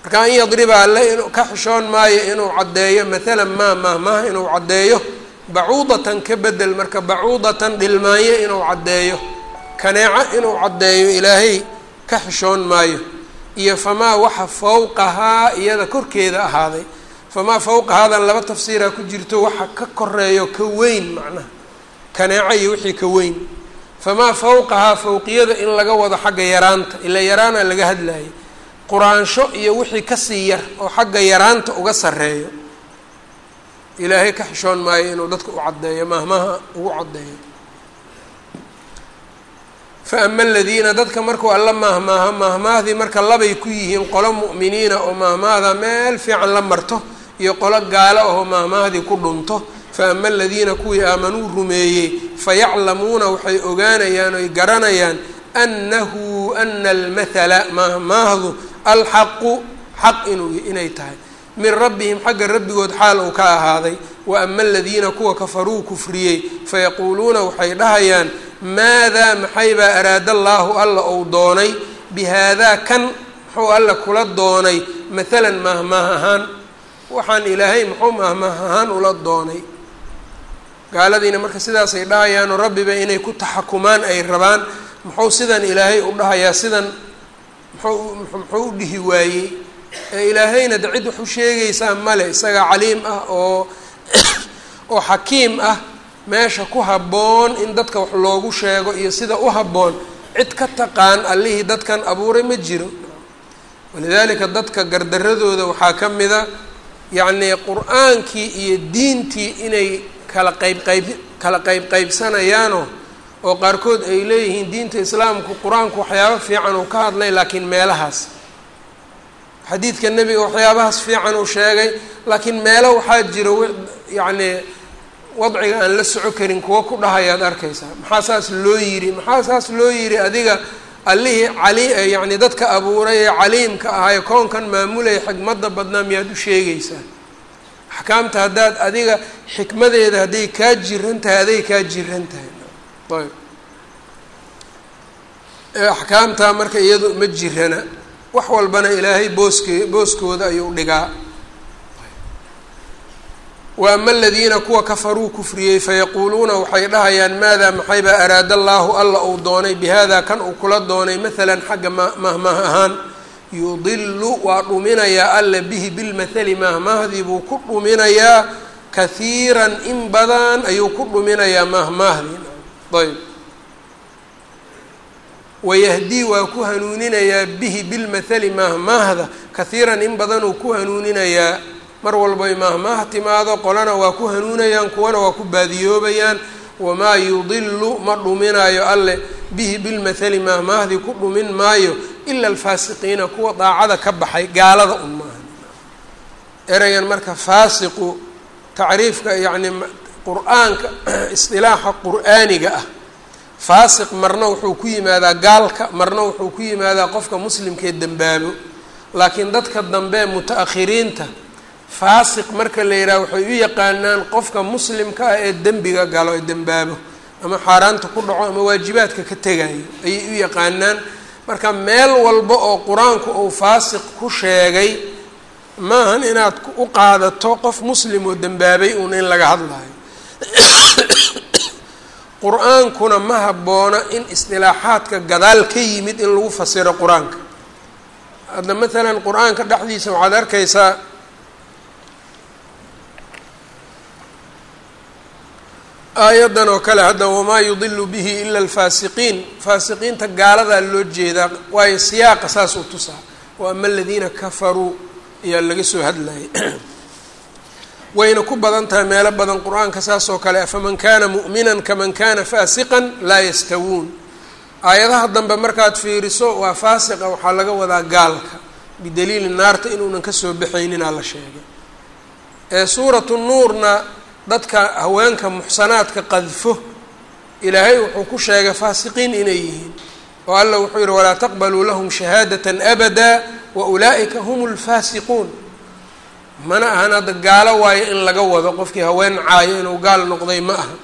marka an yadriba alle in ka xishoon maayo inuu caddeeyo mathalan maa mahmah inuu caddeeyo bacuudatan ka bedel marka bacuudatan dhilmaanyo inuu caddeeyo kaneeco inuu caddeeyo ilaahay ka xishoon maayo iyo famaa waxa fawqahaa iyada korkeeda ahaaday famaa fawqahaadan laba tafsiiraa ku jirto waxa ka koreeyo ka weyn macnaha kaneeco iyo wixii ka weyn. Famaa fawqahaa fawqiyada in laga wado xagga yaraanta ila yaraana laga hadlayay quraansho iyo wixii ka sii yar oo xagga yaraanta uga sarreeyo. Ilaahay ka xishoon maayo inuu dadka u caddeeyo mahmaha ugu caddeeyo. Fa ama aladiina dadka markuu alla mahmaaha mahmaahdii marka labay ku yihiin qolo mu'miniina oo mahmaahda meel fiican la marto iyo qolo gaalo ahoo mahmaahdii ku dhunto fa ama aladiina kuwii aamanuu rumeeyey fayaclamuuna waxay ogaanayaan oy garanayaan annahu ana almathala mahmaahdu alxaqu xaq inuu inay tahay. Min rabbihim xagga rabbigood xaal uu ka ahaaday wa ama aladiina kuwa kafaruu kufriyey fayaquuluuna waxay dhahayaan maadaa maxaybaa araada allaahu alla ou doonay? Bihaadaa kan muxuu alla kula doonay? Mathalan mahmaah ahaan waxaan ilaahay muxuu mahmaah ahaan ula doonay. Gaaladiina marka sidaasay dhahayaanoo rabbiba inay ku taxakumaan ay rabaan. Muxuu sidan ilaahay u dhahayaa sidan muxuu u dhihi waayey. Ee ilaahayna de cid wax u sheegaysaa male isaga caliim ah oo *coughs* oo xakiim ah meesha ku habboon in dadka wax loogu sheego iyo sida u habboon. Cid ka taqaan allihii dadkan abuuray ma jiro. Walidaalika dadka gardaradooda waxaa ka mida yacnii qur'aankii iyo diintii inay kala qayb qayb kala qayb qaybsanayaano oo qaarkood ay leeyihiin diinta islaamku qur'aanku waxyaabo fiican uu ka hadlay laakiin meelahaas. Xadiidka nebiga waxyaabahaas fiican uu sheegay laakiin meelo waxaa jiro yacnii wadciga aan la soco karin kuwa ku dhahayaad arkaysaa. Maxaa saas loo yidhi maxaa saas loo yidhi adiga allihii cali yacni dadka abuuray ee caliimka ahaye koonkan maamulaya xikmadda badnaa miyaad u sheegaysaa? Axkaamta haddaad adiga xikmadeeda hadday kaa jiran tahay aday kaa jiran tahay ayb axkaamtaa marka iyadu ma jirana wax walbana ilaahay booske booskooda ayuu dhigaa wa ama aladiina kuwa kafaruu kufriyey fayaquuluuna waxay dhahayaan maada maxaybaa araada allaahu alla uu doonay bihada kan uu kula doonay maalan xagga ma mahmah ahaan yudilu waa dhuminayaa alla bihi bilmathali mahmaahdii buu ku dhuminayaa kahiiran in badan ayuu ku dhuminayaa mahmaahdii ayb. Wayahdii waa ku hanuuninayaa bihi bilmathali mahmaahda kahiiran in badanuu ku hanuuninayaa mar walbay mahmaah timaado qolana waa ku hanuunayaan kuwana waa ku baadiyoobayaan. Wamaa yudilu ma dhuminayo alle. Bihi bilmathali mahmaahdii ku dhumin maayo. Ila alfaasiqiina kuwa daacada ka baxay gaalada un maaha erayan marka faasiqu tacriifka yacni qur'aanka *clears throat* isdilaaxa qur'aaniga ah. Faasiq marna wuxuu ku yimaadaa gaalka marna wuxuu ku yimaadaa qofka muslimkee dembaabo laakiin dadka dambe muta-akhiriinta faasiq marka la yidhaha waxay u yaqaanaan qofka muslimka ah ee dembiga galo ee dembaabo ama xaaraanta ku dhaco ama waajibaadka ka tegayo ayay u yaqaanaan. Marka meel walba oo qur'aanku uu faasiq ku sheegay maahan inaad u qaadato qof muslim oo dembaabay uun in laga hadlayo. *coughs* Qur'aankuna ma habboona in isdilaaxaadka gadaal ka yimid in lagu fasiro qur'aanka. Hadda maalan qur'aanka dhexdiisa waxaad arkaysaa aayaddan oo kale hadda wamaa yudilu bihi ila alfaasiqiin. Faasiqiinta gaaladaa loo jeedaa waayo siyaaqa saas tusaa. Wa ama aladiina kafaruu ayaa laga soo hadlayay. *clears throat* Wayna ku badan tahay meelo badan qur'aanka saas oo kale faman kana mu'minan kaman kana faasiqan laa yastawuun. Aayadaha dambe markaad fiiriso waa faasiqa waxaa laga wadaa gaalka. Bidaliili naarta inuunan ka soo baxayninaa la sheegay. Ee suuratu nuurna dadka haweenka muxsanaadka qadfo ilaahay wuxuu ku sheegay faasiqiin inay yihiin. Oo alla wuxuu yihi walaa taqbaluu lahum shahaadatan abada wa ulaa'ika hum lfaasiquun mana ahan hadda gaalo waayo in laga wado qofkii haween caayo inuu gaal noqday ma aha.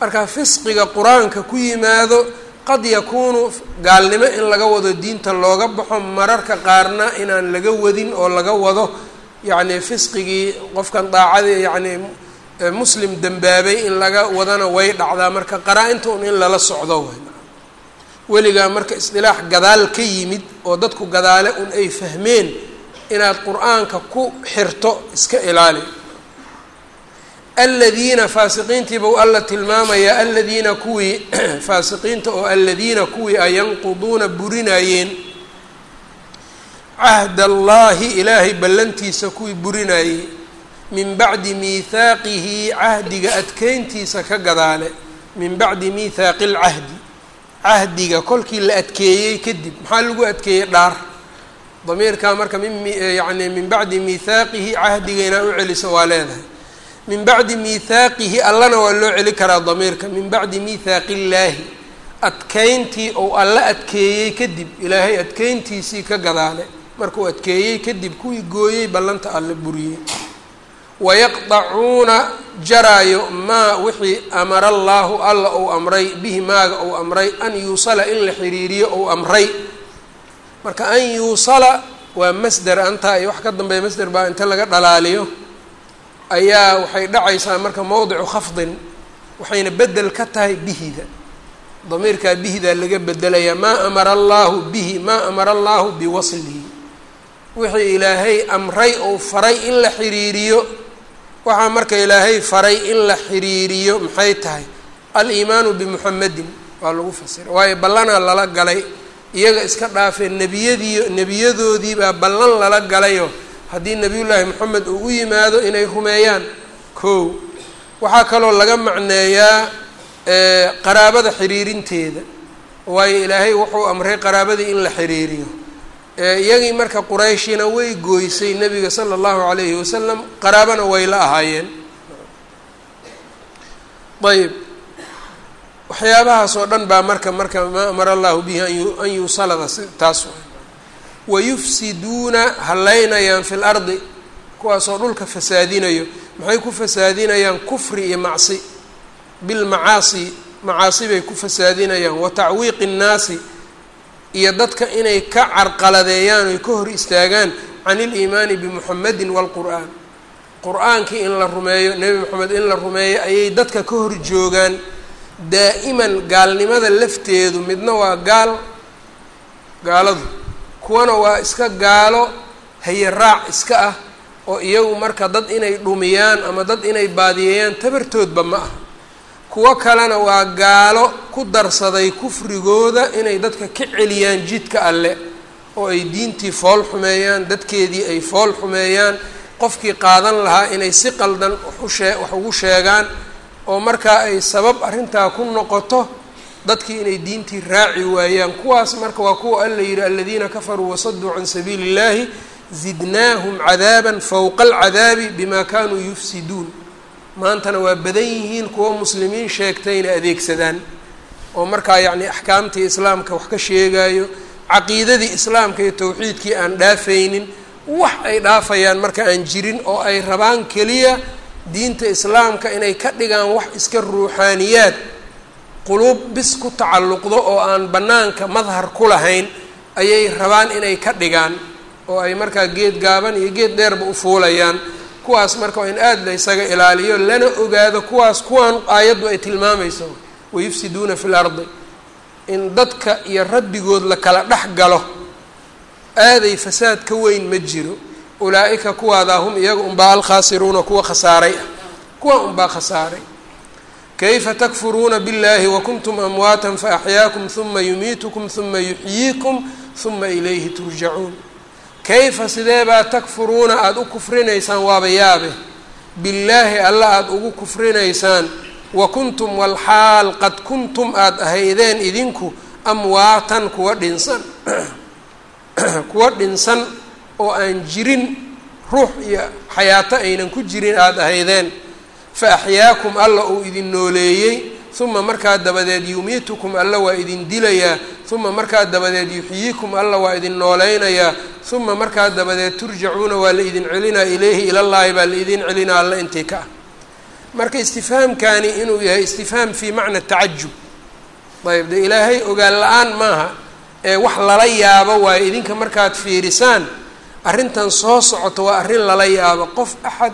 Marka fisqiga qur'aanka ku yimaado qad yakuunu gaalnimo in laga wado diinta looga baxo mararka qaarna inaan laga wadin oo laga wado yacni fisqigii qofkan daacadii yacni muslim dembaabay in laga wadana way dhacdaa marka qaraa-inta un in lala socdo way. Weligaa marka isdilaax gadaal ka yimid oo dadku gadaale un ay fahmeen inaad qur'aanka ku xirto iska ilaali. Aladiina faasiqiintii buu alla tilmaamayaa aladiina kuwii *clears throat* faasiqiinta oo aladiina kuwii ay yanquduuna burinayeen cahd allaahi ilaahay ballantiisa kuwii burinayey min bacdi miihaaqihi cahdiga adkeyntiisa ka gadaale min bacdi miithaaqi lcahdi cahdiga kolkii la adkeeyey kadib maxaa lagu adkeeyey dhaar? Damiirkaa marka min yani min bacdi miihaaqihi cahdiga inaa u celiso waa leedahay. Min bacdi miihaaqihi allana waa loo celi karaa damiirka min bacdi miithaaqi illaahi adkeyntii ou alla adkeeyey kadib ilaahay adkeyntiisii ka gadaale markuu adkeeyey kadib kuwii gooyey ballanta alle buriyey wayaqdacuuna jaraayo maa wixii amara allaahu alla ou amray bihi maaga ou amray an yuusala in la xiriiriyo ou amray marka an yuusala waa masder antaa iyo wax ka dambeeya masder baa inta laga dhalaaliyo ayaa waxay dhacaysaa marka mowdicu khafdin waxayna bedel ka tahay bihida damiirkaa bihidaa laga bedelayaa maa amara allaahu bihi maa amara allaahu biwaslihi wixii ilaahay amray ou faray in la xiriiriyo waxaa marka ilaahay faray in la xiriiriyo maxay tahay? Al-iimaanu bimuxamedin waa lagu fasira waayo ballanaa lala galay iyaga iska dhaafee nebiyadii nebiyadoodii baa ballan lala galayo. Haddii nebiyullaahi moxamed uu u yimaado inay rumeeyaan kow. Waxaa kaloo laga macneeyaa qaraabada xiriirinteeda. Waayo ilaahay wuxuu amray qaraabadii in la xiriiriyo iyagii marka qurayshina way gooysay nebiga sala allahu calayhi wasalam qaraabana way la ahaayeen. Ayb waxyaabahaas oo dhan baa marka marka maa amara allahu bihi an yuusalada si taas wayufsiduuna hallaynayaan fi lardi kuwaasoo dhulka fasaadinayo. Maxay ku fasaadinayaan kufri iyo macsi? Bilmacaasi macaasi bay ku fasaadinayaan. Wa tacwiiqi nnaasi iyo dadka inay ka carqaladeeyaan oy ka hor istaagaan can iliimaani bimuxamedin waalqur'aan qur'aankii in la rumeeyo nebi moxamed in la rumeeyo ayay dadka ka hor joogaan. Daa'iman gaalnimada lafteedu midna waa gaal gaaladu. Kuwana waa iska gaalo haye raac iska ah oo iyagu marka dad inay dhumiyaan ama dad inay baadiyeeyaan tabartoodba ma aha kuwo kalena waa gaalo ku darsaday kufrigooda inay dadka ka celiyaan jidka alle oo ay diintii fool xumeeyaan dadkeedii ay fool xumeeyaan qofkii qaadan lahaa inay si qaldan waxushee wax ugu sheegaan oo markaa ay sabab arrintaa ku noqoto dadkii inay diintii raaci waayaan. Kuwaas marka waa kuwa alla yidhi aladiina kafaruu wasaduu can sabiili اllahi zidnaahum cadaaba fowqa alcadaabi bima kanuu yufsiduun maantana waa badan yihiin kuwa muslimiin sheegtayna adeegsadaan oo markaa yacni axkaamtii islaamka wax ka sheegayo caqiidadii islaamka iyo towxiidkii aan dhaafaynin wax ay dhaafayaan marka aan jirin oo ay rabaan keliya diinta islaamka inay ka dhigaan wax iska ruuxaaniyaad. Quluub bis ku tacalluqdo oo aan bannaanka madhar ku lahayn ayay rabaan inay ka dhigaan oo ay markaa geed gaaban iyo geed dheerba u fuulayaan kuwaas marka waa in aada la ysaga ilaaliyo lana ogaado kuwaas kuwaan aayaddu ay tilmaamayso. Wayufsiduuna fi lardi in dadka iyo rabbigood la kala dhex galo aaday fasaad ka weyn ma jiro. Ulaa-ika kuwaadaa hum iyaga unbaa alkhaasiruuna kuwa khasaaray. Ah kuwa unbaa khasaaray. Kayfa takfuruuna biاllahi wakuntum amwaata faaxyaakum huma yumiitukum huma yuxyiikum huma ilayhi turjacuun kayfa sidee baa takfuruuna aada u kufrinaysaan waaba yaabe billaahi alla aada ugu kufrinaysaan wa kuntum walxaal qad kuntum aada ahaydeen idinku amwaatan kuwa dhinsan kuwa dhinsan oo aan jirin ruux iyo xayaato aynan ku jirin aada ahaydeen fa axyaakum alla uu idin nooleeyey uma markaa dabadeed yumiitukum alla waa idin dilayaa uma markaa dabadeed yuxyiikum alla waa idin nooleynayaa uma markaa dabadeed turjacuuna waa la idin celinaa ilayhi ilallaahi baa la idin celinaa alla intii ka ah. Marka istifhaamkani inuu yahay istifhaam fii macna tacajub. Ayb de ilaahay ogaan la'aan maaha ee wax lala yaabo waayo idinka markaad fiirisaan arrintan soo socoto waa arrin lala yaabo. Qof axad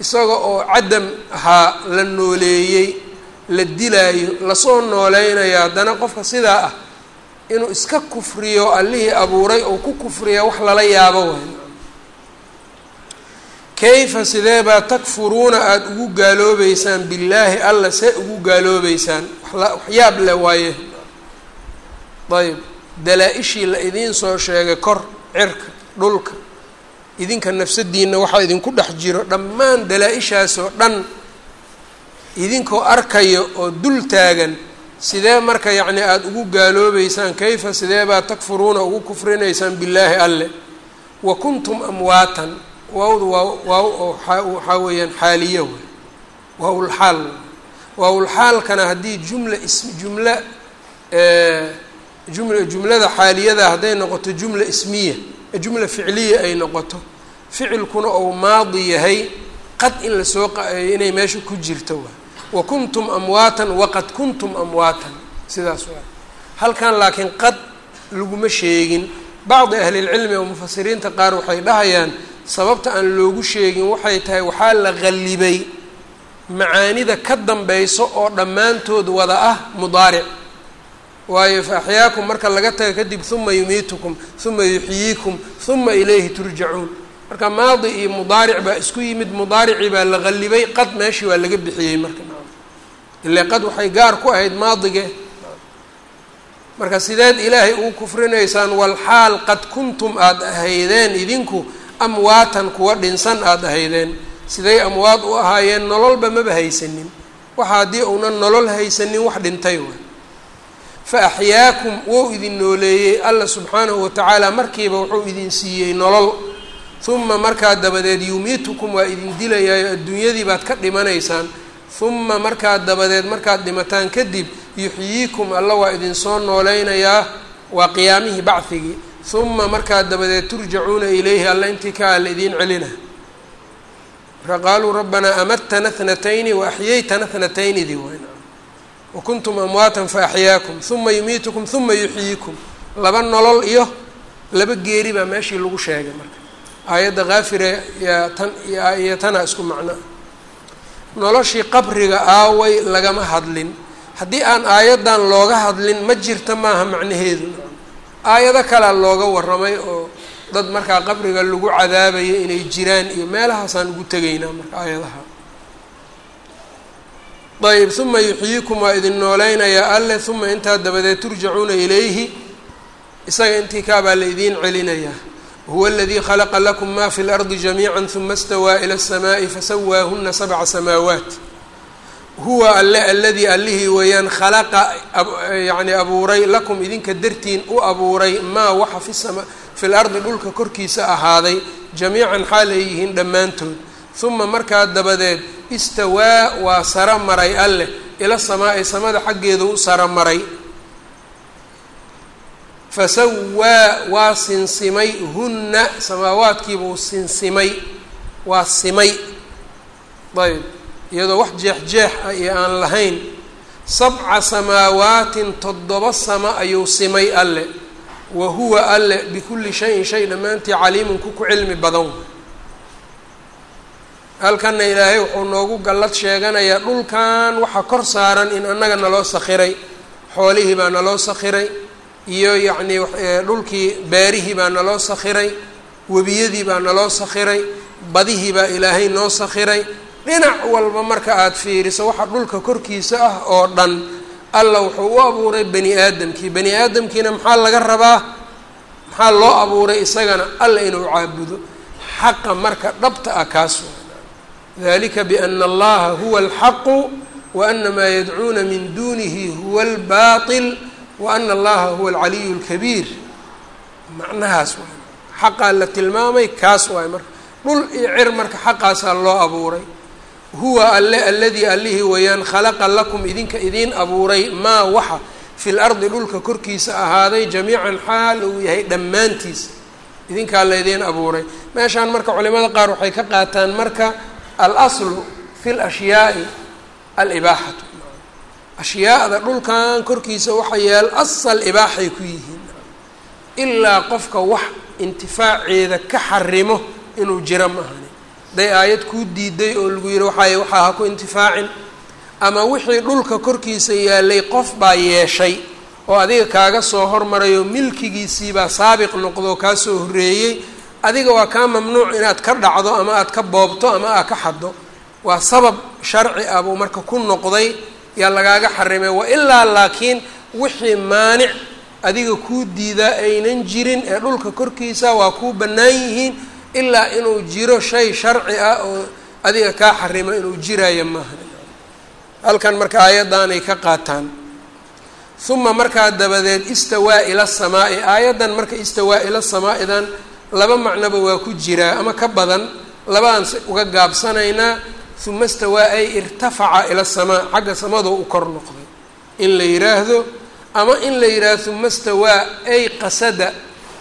isaga oo cadam ahaa la nooleeyey la dilaayo la soo nooleynayo haddana qofka sidaa ah inuu iska kufriyo allihii abuuray oo ku kufriya wax lala yaabo waay. Kayfa sidee baa takfuruuna aada ugu gaaloobeysaan billaahi alla see ugu gaaloobeysaan waxyaab le waaye. Ayb dalaa-ishii la idiin soo sheegay kor cirka dhulka. Idinka nafsadiina waxaa idinku dhex jiro. Dhammaan dalaa-ishaasoo dhan idinkoo arkayo oo dul taagan sidee marka yacni aada ugu gaaloobeysaan kayfa sidee baa takfuruuna ugu kufrinaysaan billaahi alle? Wa kuntum amwaatan waawdu waa waaw waxaa weeyaan xaaliyo wey waawlxaal waawlxaalkana haddii jumla jumla jumlada xaaliyada hadday noqoto jumla ismiya jumla ficliya ay noqoto ficilkuna ou maadi yahay qad in la soo inay meesha ku jirto waa wa kuntum amwaatan waqad kuntum amwaatan. Sidaas waa. Halkan laakiin qad laguma sheegin. Bacdi ahlilcilmi oo mufasiriinta qaar waxay dhahayaan sababta aan loogu sheegin waxay tahay waxaa la qallibay macaanida ka dambayso oo dhammaantood wada ah mudaaric. Waayo fa axyaakum marka laga taga kadib uma yumiitukum uma yuxyiikum uma ilayhi turjacuun marka maadi iyo mudaaric baa isku yimid mudaaricii baa la qallibay qad meeshii waa laga bixiyey marka ile qad waxay gaar ku ahayd maadige marka sideed ilaahay ugu kufrinaysaan walxaal qad kuntum aada ahaydeen idinku amwaatan kuwa dhinsan aada ahaydeen. Siday amwaad u ahaayeen nololba maba haysanin. Waxa haddii uunan nolol haysanin wax dhintay waay fa axyaakum wou idin nooleeyey. Alla subxaanahu watacaala markiiba wuxuu idin siiyey nolol. Uma markaa dabadeed yumiitukum waa idin dilayaayo adduunyadii baad ka dhimanaysaan huma markaa dabadeed markaad dhimataan kadib yuxyiikum alla waa idin soo nooleynayaa waa qiyaamihii bachigii huma markaa dabadeed turjacuuna ilayhi alla intii ka alla idiin celina. Marka qaaluu rabbanaa amatana thnatayni waaxyaytana thnataynidii wayn wakuntum amwaatan faaxyaakum huma yumiitukum huma yuxyiikum. Laba nolol iyo laba geeri baa meeshii lagu sheegay marka. Aayadda kaafire yaa tan iyo tanaa isku macno noloshii qabriga aaway lagama hadlin. Haddii aan aayaddan looga hadlin ma jirta maaha macnaheedu. Aayado kalea looga warramay oo dad markaa qabriga lagu cadaabayo inay jiraan iyo meelahaasaan ugu tegaynaa marka aayadaha. Ayb uma yuxyiikum waa idin nooleynayaa alle uma intaa dabadeed turjacuuna ilayhi. Isaga intii kaabaa la idiin celinayaa huwa aladii khalaqa lakum ma fi lardi jamiica huma stawaa ila الsamaai fasawaahuna sabca samaawaat huwa alle aladii allihii weeyaan khalaqa yani abuuray lakum idinka dartiin u abuuray maa waxa fi sama fi lardi dhulka korkiisa ahaaday jamiican xaal ay yihiin dhammaantood huma markaa dabadeed istawaa waa saro maray alleh ila samaa'i samada xaggeeda u saro maray fasawaa waa sinsimay. hunna samaawaadkiibuu sinsimay. waa simay. ayb iyadoo wax jeex-jeex ah iyo aan lahayn. sabca samaawaatin toddoba samo ayuu simay alle. wa huwa alle. bikulli shayin shay dhammaantii caliimun ku ku cilmi badan halkanna ilaahay wuxuu noogu gallad sheeganayaa dhulkan waxaa kor saaran in annaga naloo sakhiray xoolihii baa naloo sakhiray iyo yacnii dhulkii beerihii baa naloo sakhiray webiyadii baa naloo sakhiray badihii baa ilaahay noo sakhiray. Dhinac walba marka aada fiiriso waxa dhulka korkiisa ah oo dhan alla wuxuu u abuuray bani aadamkii. Bani aadamkiina maxaa laga rabaa? Maxaa loo abuuray isagana? Alla inuu caabudo. Xaqa marka dhabta ah kaas dalika biana allaha huwa alxaqu wa ana maa yadcuuna min dunihi huwa albaatil wa ana allaha huwa alcaliyu lkabiir macnahaas waay xaqaa la tilmaamay kaas waay marka dhul iyo cir marka xaqaasaa loo abuuray huwa alle aladii allihii weeyaan khalaqa lakum idinka idiin abuuray maa waxa fi lardi dhulka korkiisa ahaaday jamiican xaal uu yahay dhammaantiis idinkaa laydiin abuuray meeshaan marka culimada qaar waxay ka qaataan marka alaslu fi lashyaai alibaaxatu ashyaada dhulkan korkiisa waxa yaal asal ibaaxay ku yihiin. Ilaa qofka wax intifaaceeda ka xarimo inuu jiro ma ahani. Hadday aayad kuu diiday oo lagu yihi waxay waxaa ha ku intifaacin. Ama wixii dhulka korkiisa yaalay qof baa yeeshay oo adiga kaaga soo hormarayo milkigiisiibaa saabiq noqdo kaa soo horreeyey adiga waa kaa mamnuuc inaad ka dhacdo ama aad ka boobto ama aad ka xaddo. Waa sabab sharci ah buu marka ku noqday yaa lagaaga xarimay wa ilaa laakiin wixii maanic adiga kuu diidaa aynan jirin ee dhulka korkiisa waa kuu bannaan yihiin ilaa inuu jiro shay sharci ah oo adiga kaa xarimo inuu jiraayo maaha halkan marka aayaddaanay ka qaataan. Uma markaa dabadeed istawaa ila samaa'i. Aayaddan marka istawaa ila samaa'idan laba macnoba waa ku jiraa ama ka badan labadaan si uga gaabsanaynaa uma istawaa ay irtafaca ila samaa xagga samadoo u kor noqday. In la yidhaahdo ama in la yidhaahdo uma istawaa ay qasada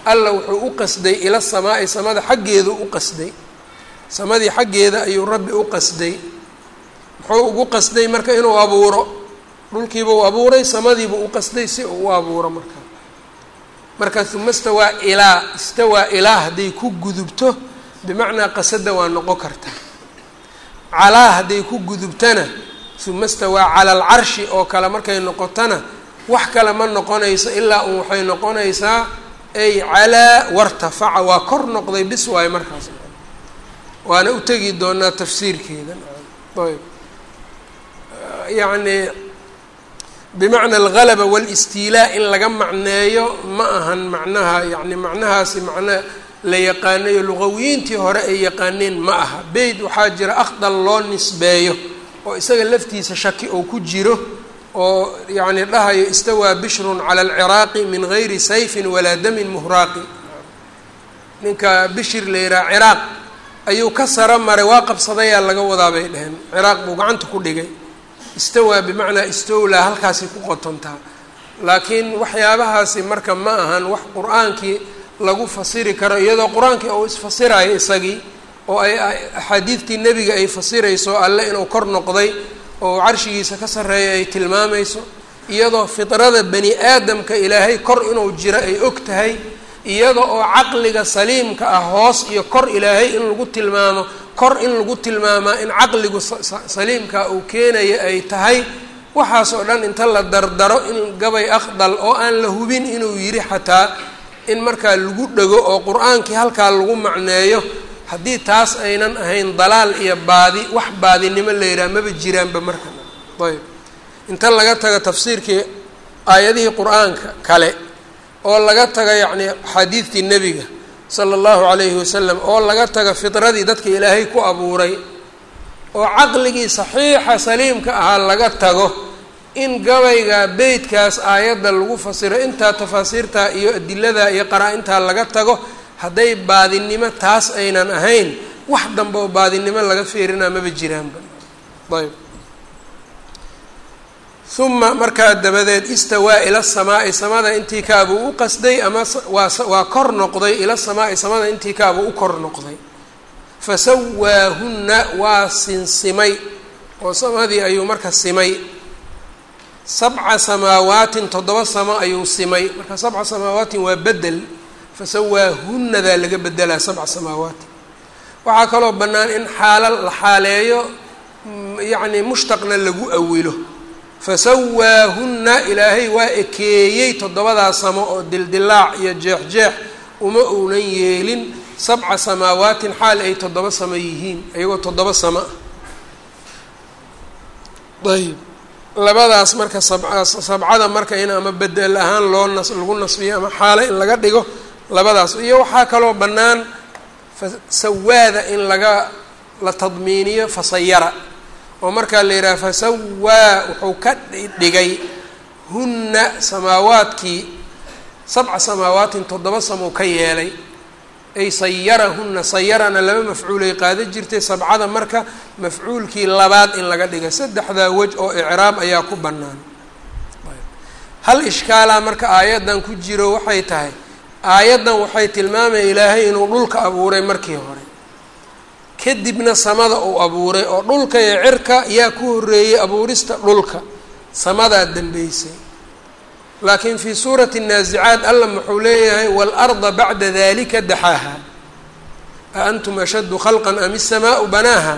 alla wuxuu u qasday ila samaa'i samada xaggeedu u qasday. Samadii xaggeeda ayuu rabbi u qasday. Muxuu ugu qasday marka inuu abuuro? Dhulkiibuu abuuray samadiibuu u qasday si uu u abuuro marka. Marka uma istawaa ilaa istawaa ilaa hadday ku gudubto bimacnaa qasada waa noqon karta calaa hadday ku gudubtana uma istawaa cala alcarshi oo kale markay noqotona wax kale ma noqonayso ilaa un waxay noqonaysaa ay calaa wartafaca. Waa kor noqday bis waayo markaas. Waana u tegi doonaa tafsiirkeeda. Ayb. Yacni bimacna algalaba walistiilaa in laga macneeyo ma ahan macnaha yani macnahaasi macna la yaqaanayo luqawiyiintii hore ay yaqaaneen ma aha. Beyt waxaa jira akhdal loo nisbeeyo oo isaga laftiisa shaki oo ku jiro oo yacni dhahayo istawaa bishrun cala alciraaqi min gayri sayfin walaa damin muhraaqi. Ninka bishir la yihaha ciraaq ayuu ka saro maray waa qabsadayaa laga wadaa bay dheheen ciraaq buu gacanta ku dhigay. Istawaa bimacnaa istowlaa halkaasay ku qotontaa. Laakiin waxyaabahaasi marka ma ahan wax qur'aankii lagu fasiri karo iyadoo qur'aankii uu isfasirayo isagii oo ay axaadiidtii nebiga ay fasirayso alle inuu kor noqday oo carshigiisa ka sarreeya ay tilmaamayso iyadoo fidrada bani aadamka ilaahay kor inuu jiro ay og tahay iyada oo caqliga saliimka ah hoos iyo kor ilaahay in lagu tilmaamo kor in lagu tilmaamaa in caqligu saliimka uu keenaya ay tahay waxaas oo dhan inta la dardaro in gabay akhdal oo aan la hubin inuu yidhi xataa in markaa lagu dhego oo qur'aankii halkaa lagu macneeyo haddii taas aynan ahayn dalaal iyo baadi wax baadinimo la yidhaha maba jiraanba marka. Ayb inta laga tago tafsiirkii aayadihii qur'aanka kale oo laga taga yacni axaadiidtii nebiga sala allahu calayhi wasalam oo laga taga fitradii dadka ilaahay ku abuuray oo caqligii saxiixa saliimka ahaa laga tago in gabayga beytkaas aayadda lagu fasiro intaa tafaasiirtaa iyo adiladaa iyo qaraa-intaa laga tago hadday baadinimo taas aynan ahayn wax dambe oo baadinimo laga feerinaa maba jiraanba ayb. Uma markaa dabadeed istawaa ila samaa'i samada intii kaabuu u qasday ama waa kor noqday ila samaa'i samada intii kaabuu u kor noqday. Fasawaahunna waa sinsimay. Oo samadii ayuu marka simay sabca samaawaatin toddoba samo ayuu simay. Marka sabca samaawaatin waa bedel fasawaahunnadaa laga bedelaa sabca samaawaati waxaa kaloo bannaan in xaalo la xaaleeyo yacni mushtaqna lagu awilo. Fasawaahunna ilaahay waa ekeeyey toddobadaa samo oo dildilaac iyo jeex-jeex uma uunan yeelin. Sabca samaawaatin xaal ay toddoba samo yihiin iyagoo toddoba samo ah ayb labadaas marka sabca sabcada marka in ama bedel ahaan loo nas lagu nasbiyo ama xaalo in laga dhigo labadaas. Iyo waxaa kaloo bannaan fasawaada in laga la tadmiiniyo fasayara. Oo markaa la yidhaha fasawaa wuxuu ka dhigay hunna samaawaadkii sabca samaawaatin toddoba samou ka yeelay ay sayarahunna sayarana laba mafcuulay qaada jirtay sabcada marka mafcuulkii labaad in laga dhiga. Saddexdaa wej oo icraab ayaa ku bannaan. Hal ishkaalaa marka aayaddan ku jiro waxay tahay aayaddan waxay tilmaamaya ilaahay inuu dhulka abuuray markii hore. Kadibna samada uu abuuray oo dhulka iyo cirka yaa ku horreeyey abuurista dhulka. Samadaa dambeysay laakiin fii suurati الnaasicaat alla muxuu leeyahay wاlأrda bacda dalika daxaaha a antum ashaddu khalqa am الsamaau banaaha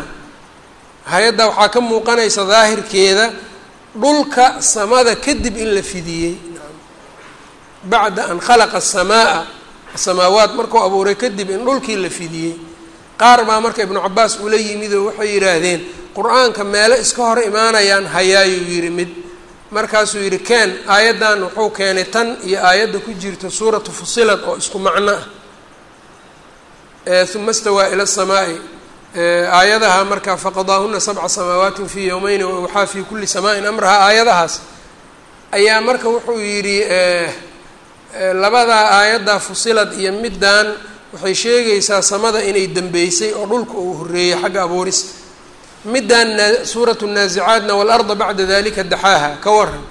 hay-adda waxaa ka muuqanaysa daahirkeeda dhulka samada kadib in la fidiyey bacda an khalaqa الsamaaa samaawaat markuu abuuray kadib in dhulkii la fidiyey qaar baa marka ibnu cabaas ula yimid oo waxay yidhaahdeen qur-aanka meelo iska hor imaanayaan hayaayuu yihi mid markaasuu yidhi keen aayaddan wuxuu keenay tan iyo aayadda ku jirta suuratu fusilad oo isku macno ah. Uma stawaa ila samaa'i. Aayadaha marka faqadaahuna sabca samaawaatin fii yowmeyni wawxaa fii kulli samaain amraha aayadahaas ayaa marka wuxuu yidhi labadaa aayadda fusilad iyo middan waxay sheegaysaa samada inay dembeysay oo dhulka uu horreeyey xagga abuurista middan suuratu naasicaatna waalarda bacda dalika daxaaha ka waran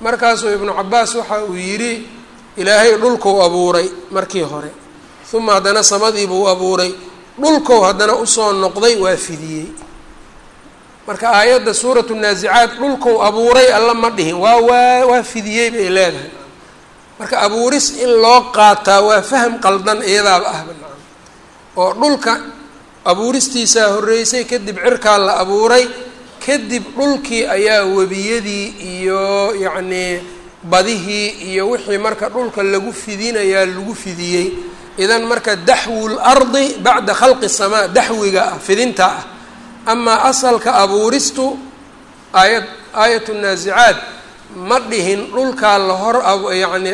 markaasuu ibnu cabaas waxa uu yidhi ilaahay dhulkou abuuray markii hore. Uma haddana samadiibuu abuuray. Dhulkou haddana u soo noqday waa fidiyey. Marka aayadda suuratu naasicaat dhulkou abuuray alla ma dhihin waa waa waa fidiyey bay leedahay. Marka abuuris in loo qaataa waa faham qaldan iyadaaba nacam oo dhulka abuuristiisaa horreysay kadib cirkaa la abuuray kadib dhulkii ayaa webiyadii iyo yacnii badihii iyo wixii marka dhulka lagu fidinayaa lagu fidiyey. Idan marka daxwu lardi bacda khalqi samaa daxwiga ah fidinta ah. Amaa asalka abuuristu aayad aayat naasicaat ma dhihin dhulkaa la hor yacni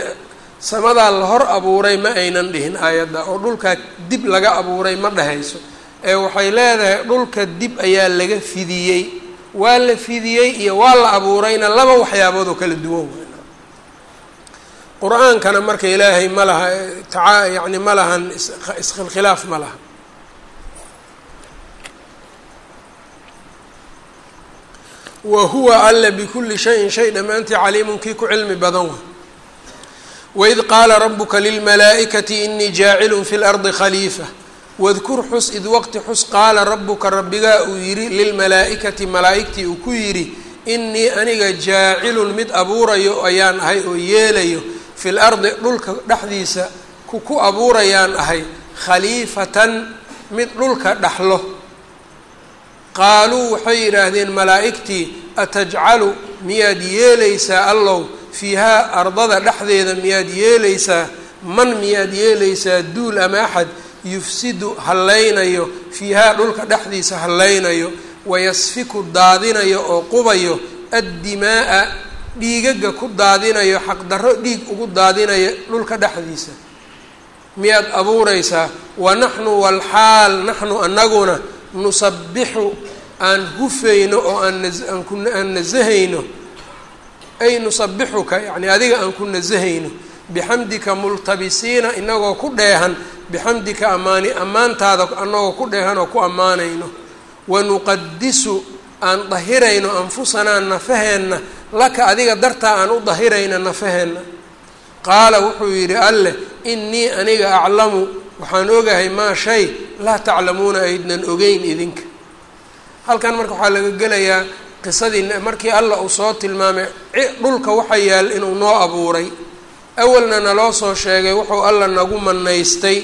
samadaa la hor abuuray ma aynan dhihin aayadda. Oo dhulkaa dib laga abuuray ma dhehayso ee waxay leedahay dhulka dib ayaa laga fidiyey. Waa la fidiyey iyo waa la abuurayna laba waxyaabood oo kala duwan wey qur'aankana marka ilaahay ma laha taa yani ma lahan iskhilkhilaaf ma laha. Wa huwa alla bikuli shayin shay dhammaantii caliimun kii ku cilmi badan wa. Waid qaala rabuka lilmalaa'ikati inii jaacilun fi lardi khaliifa wadkur xus id waqti xus qaala rabuka rabbigaa uu yidhi lilmalaa'ikati malaa'igtii uu ku yidhi inii aniga jaacilun mid abuurayo ayaan ahay oo yeelayo fi lardi dhulka dhexdiisa ku abuurayaan ahay khaliifatan mid dhulka dhaxlo. Qaaluu waxay yidhaahdeen malaa'igtii atajcalu miyaad yeelaysaa allow fiihaa ardada dhexdeeda miyaad yeelaysaa man miyaad yeelaysaa duul ama axad yufsidu hallaynayo fiihaa dhulka dhexdiisa hallaynayo wayasfiku daadinayo oo qubayo addimaa'a dhiigaga ku daadinayo xaqdarro dhiig ugu daadinayo dhulka dhexdiisa. Miyaad abuuraysaa? Wa naxnu walxaal naxnu anaguna nusabbixu aan hufayno oo aanaan nasahayno ay nusabixuka yacni adiga aan ku nasahayno bixamdika multabisiina inagoo ku dheehan bixamdika ammaani ammaantaada anagoo ku dheehan oo ku ammaanayno. Wanuqadisu aan dahirayno anfusanaa nafaheenna laka adiga dartaa aan u dahirayna nafaheenna. Qaala wuxuu yidhi alleh innii aniga aclamu waxaan ogahay maa shay laa taclamuuna aydnan ogeyn idinka. Halkan marka waxaa laga gelayaa qisadii markii alla uu soo tilmaamay dhulka waxa yaal inuu noo abuuray awalna naloo soo sheegay wuxuu alla nagu manaystay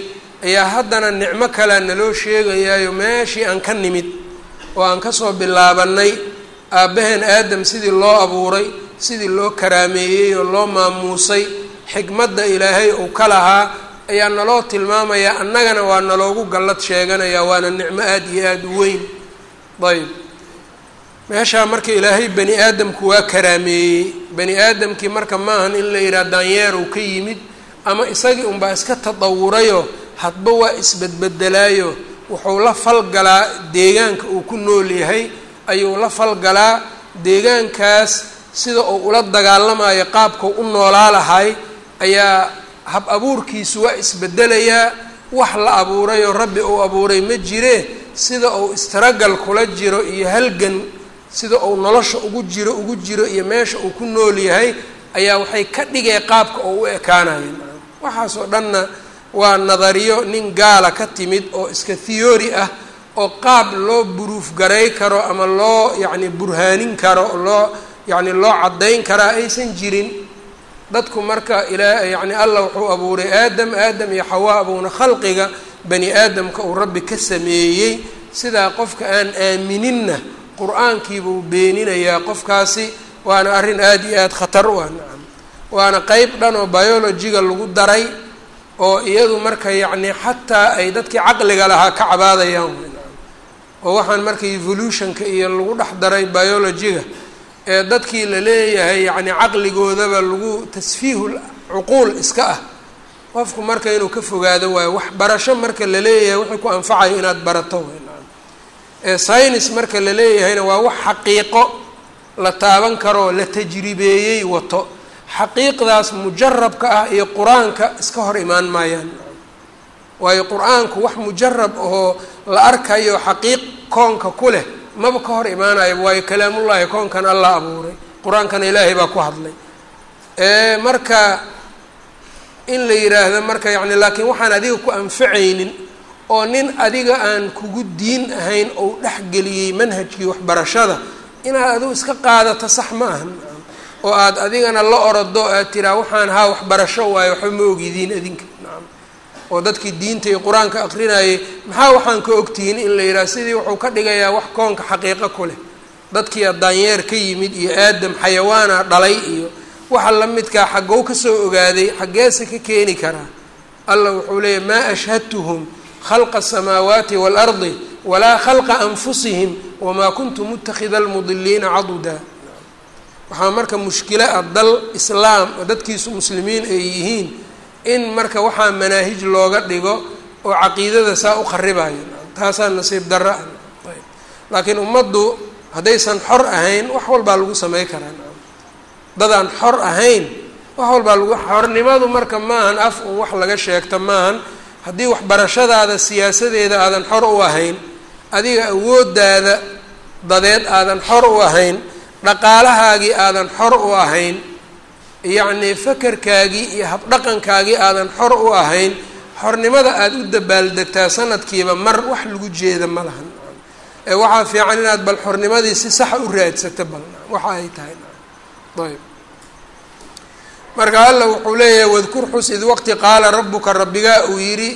ayaa haddana nicmo kalea naloo sheegayaayo meeshii aan ka nimid oo aan ka soo bilaabanay aabbaheen aadam sidii loo abuuray sidii loo karaameeyey oo loo maamuusay xikmadda ilaahay uu ka lahaa ayaa naloo tilmaamayaa annagana waa naloogu gallad sheeganayaa waana nicmo aada iyo aada u weyn. Ayb meeshaa marka ilaahay bani aadamku waa karaameeyey. Bani aadamkii marka maahan in la yidhaha daanyeerow ka yimid ama isagii unbaa iska tadawurayo hadba waa isbedbedelaayo. Wuxuu la falgalaa deegaanka uu ku nool yahay ayuu la falgalaa deegaankaas sida uu ula dagaalamayo qaabkau u noolaa lahay. Ayaa hab abuurkiisu waa isbedelayaa wax la abuurayoo rabbi uu abuuray ma jiree sida uu istaragal kula jiro iyo halgan sida uu nolosha ugu jiro ugu jiro iyo meesha uu ku nool yahay ayaa waxay ka dhigay qaabka oo u ekaanayo waxaasoo dhanna waa nadariyo nin gaala ka timid oo iska theory ah oo qaab loo buruuf garay karo ama loo yacni burhaanin karo loo yacni loo caddayn karaa aysan jirin. Dadku marka ilaa yacni allah wuxuu abuuray aadam aadam iyo xawaa abuuna khalqiga bani aadamka uu rabbi ka sameeyey. Sidaa qofka aan aamininna qur'aankiibuu beeninayaa qofkaasi waana arrin aada iyo aada khatar u ah nacam waana qeyb dhan oo biologiga lagu daray oo iyadu marka yacni xataa ay dadkii caqliga lahaa ka cabaadayaan oo waxaan marka evolutionka iyo lagu dhex daray biologiga ee dadkii la leeyahay yacni caqligoodaba lagu tasfiihul cuquul iska ah. Qofku marka inuu ka fogaado waayo wax barasho marka la leeyahay wixii ku anfacayo inaad barato ee synis marka la leeyahayna waa wax xaqiiqo la taaban karoo la tajribeeyey wato. Xaqiiqdaas mujarabka ah iyo qur'aanka iska hor imaan maayaan. Waayo qur'aanku wax mujarab oo la arkayo xaqiiq koonka ku leh maba ka hor imaanayo waayo kalaamullaahi koonkan allah abuuray. Qur'aankana ilaahay baa ku hadlay. Marka in la yidhaahdo marka yani laakiin waxaan adiga ku anfacaynin oo nin adiga aan kugu diin ahayn ou dhexgeliyey manhajkii waxbarashada inaad adigu iska qaadato sax ma ahan. Oo aad adigana la orodo aad tiraa waxaan haa waxbarasho waayo waxba ma ogidiin adinka. Nacam oo dadkii diinta iyo qur'aanka akrinayay maxaa waxaan ka ogtihiin in la yidhaha? Sidii wuxuu ka dhigayaa wax koonka xaqiiqo ku leh. Dadkii daanyeer ka yimid iyo aadam xayawaana dhalay iyo waxa la midkaa xaggow ka soo ogaaday xaggeese ka keeni karaa. Allah wuxuu leeyahy maa ashhadtuhum khalqa asamaawaati waalardi walaa khalqa anfusihim wamaa kuntu mutakida almudiliina caduda waxaa marka mushkilo ah dal islaam oo dadkiisu muslimiin ay yihiin in marka waxaa manaahij looga dhigo oo caqiidada saa u kharibayo taasaa nasiib darro ah laakiin ummaddu haddaysan xor ahayn wax walbaa lagu samey karaa dadaan xor ahayn wax walbaa lagu xornimadu marka maahan af un wax laga sheegto maahan haddii waxbarashadaada siyaasadeeda aadan xor u ahayn adiga awoodaada dadeed aadan xor u ahayn dhaqaalahaagii aadan xor u ahayn yacnii fakarkaagii iyo habdhaqankaagii aadan xor u ahayn xornimada aada u dabaaldegtaa sanadkiiba mar wax lagu jeeda ma lahan. Ee waxaa fiican inaad bal xornimadii si saxa u raadsato bal waxa ay tahay. Ayb marka alla wuxuu leeyahay wadkur xus id waqti qaala rabuka rabbigaa uu yidhi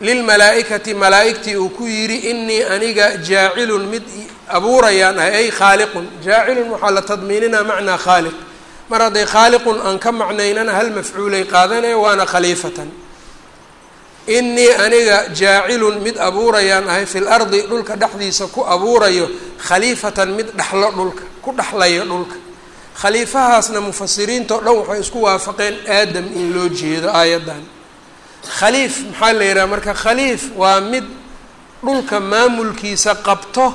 lilmalaa-ikati malaa-igtii uu ku yidhi inii aniga jaacilun mid abuurayaan ahay ay khaaliqun. Jaacilun waxaa la tadmiininaa macnaa khaaliq. Mar hadday khaaliqun aan ka macnaynana hal mafcuulay qaadanaya waana khaliifatan. Inii aniga jaacilun mid abuurayaan ahay fil ardi dhulka dhexdiisa ku abuurayo khaliifatan mid dhexlo dhulka ku dhexlayo dhulka khaliifahaasna mufasiriintao dhan waxay isku waafaqeen aadam in loo jeedo aayaddan. Khaliif maxaa la yidhaha? Marka khaliif waa mid dhulka maamulkiisa qabto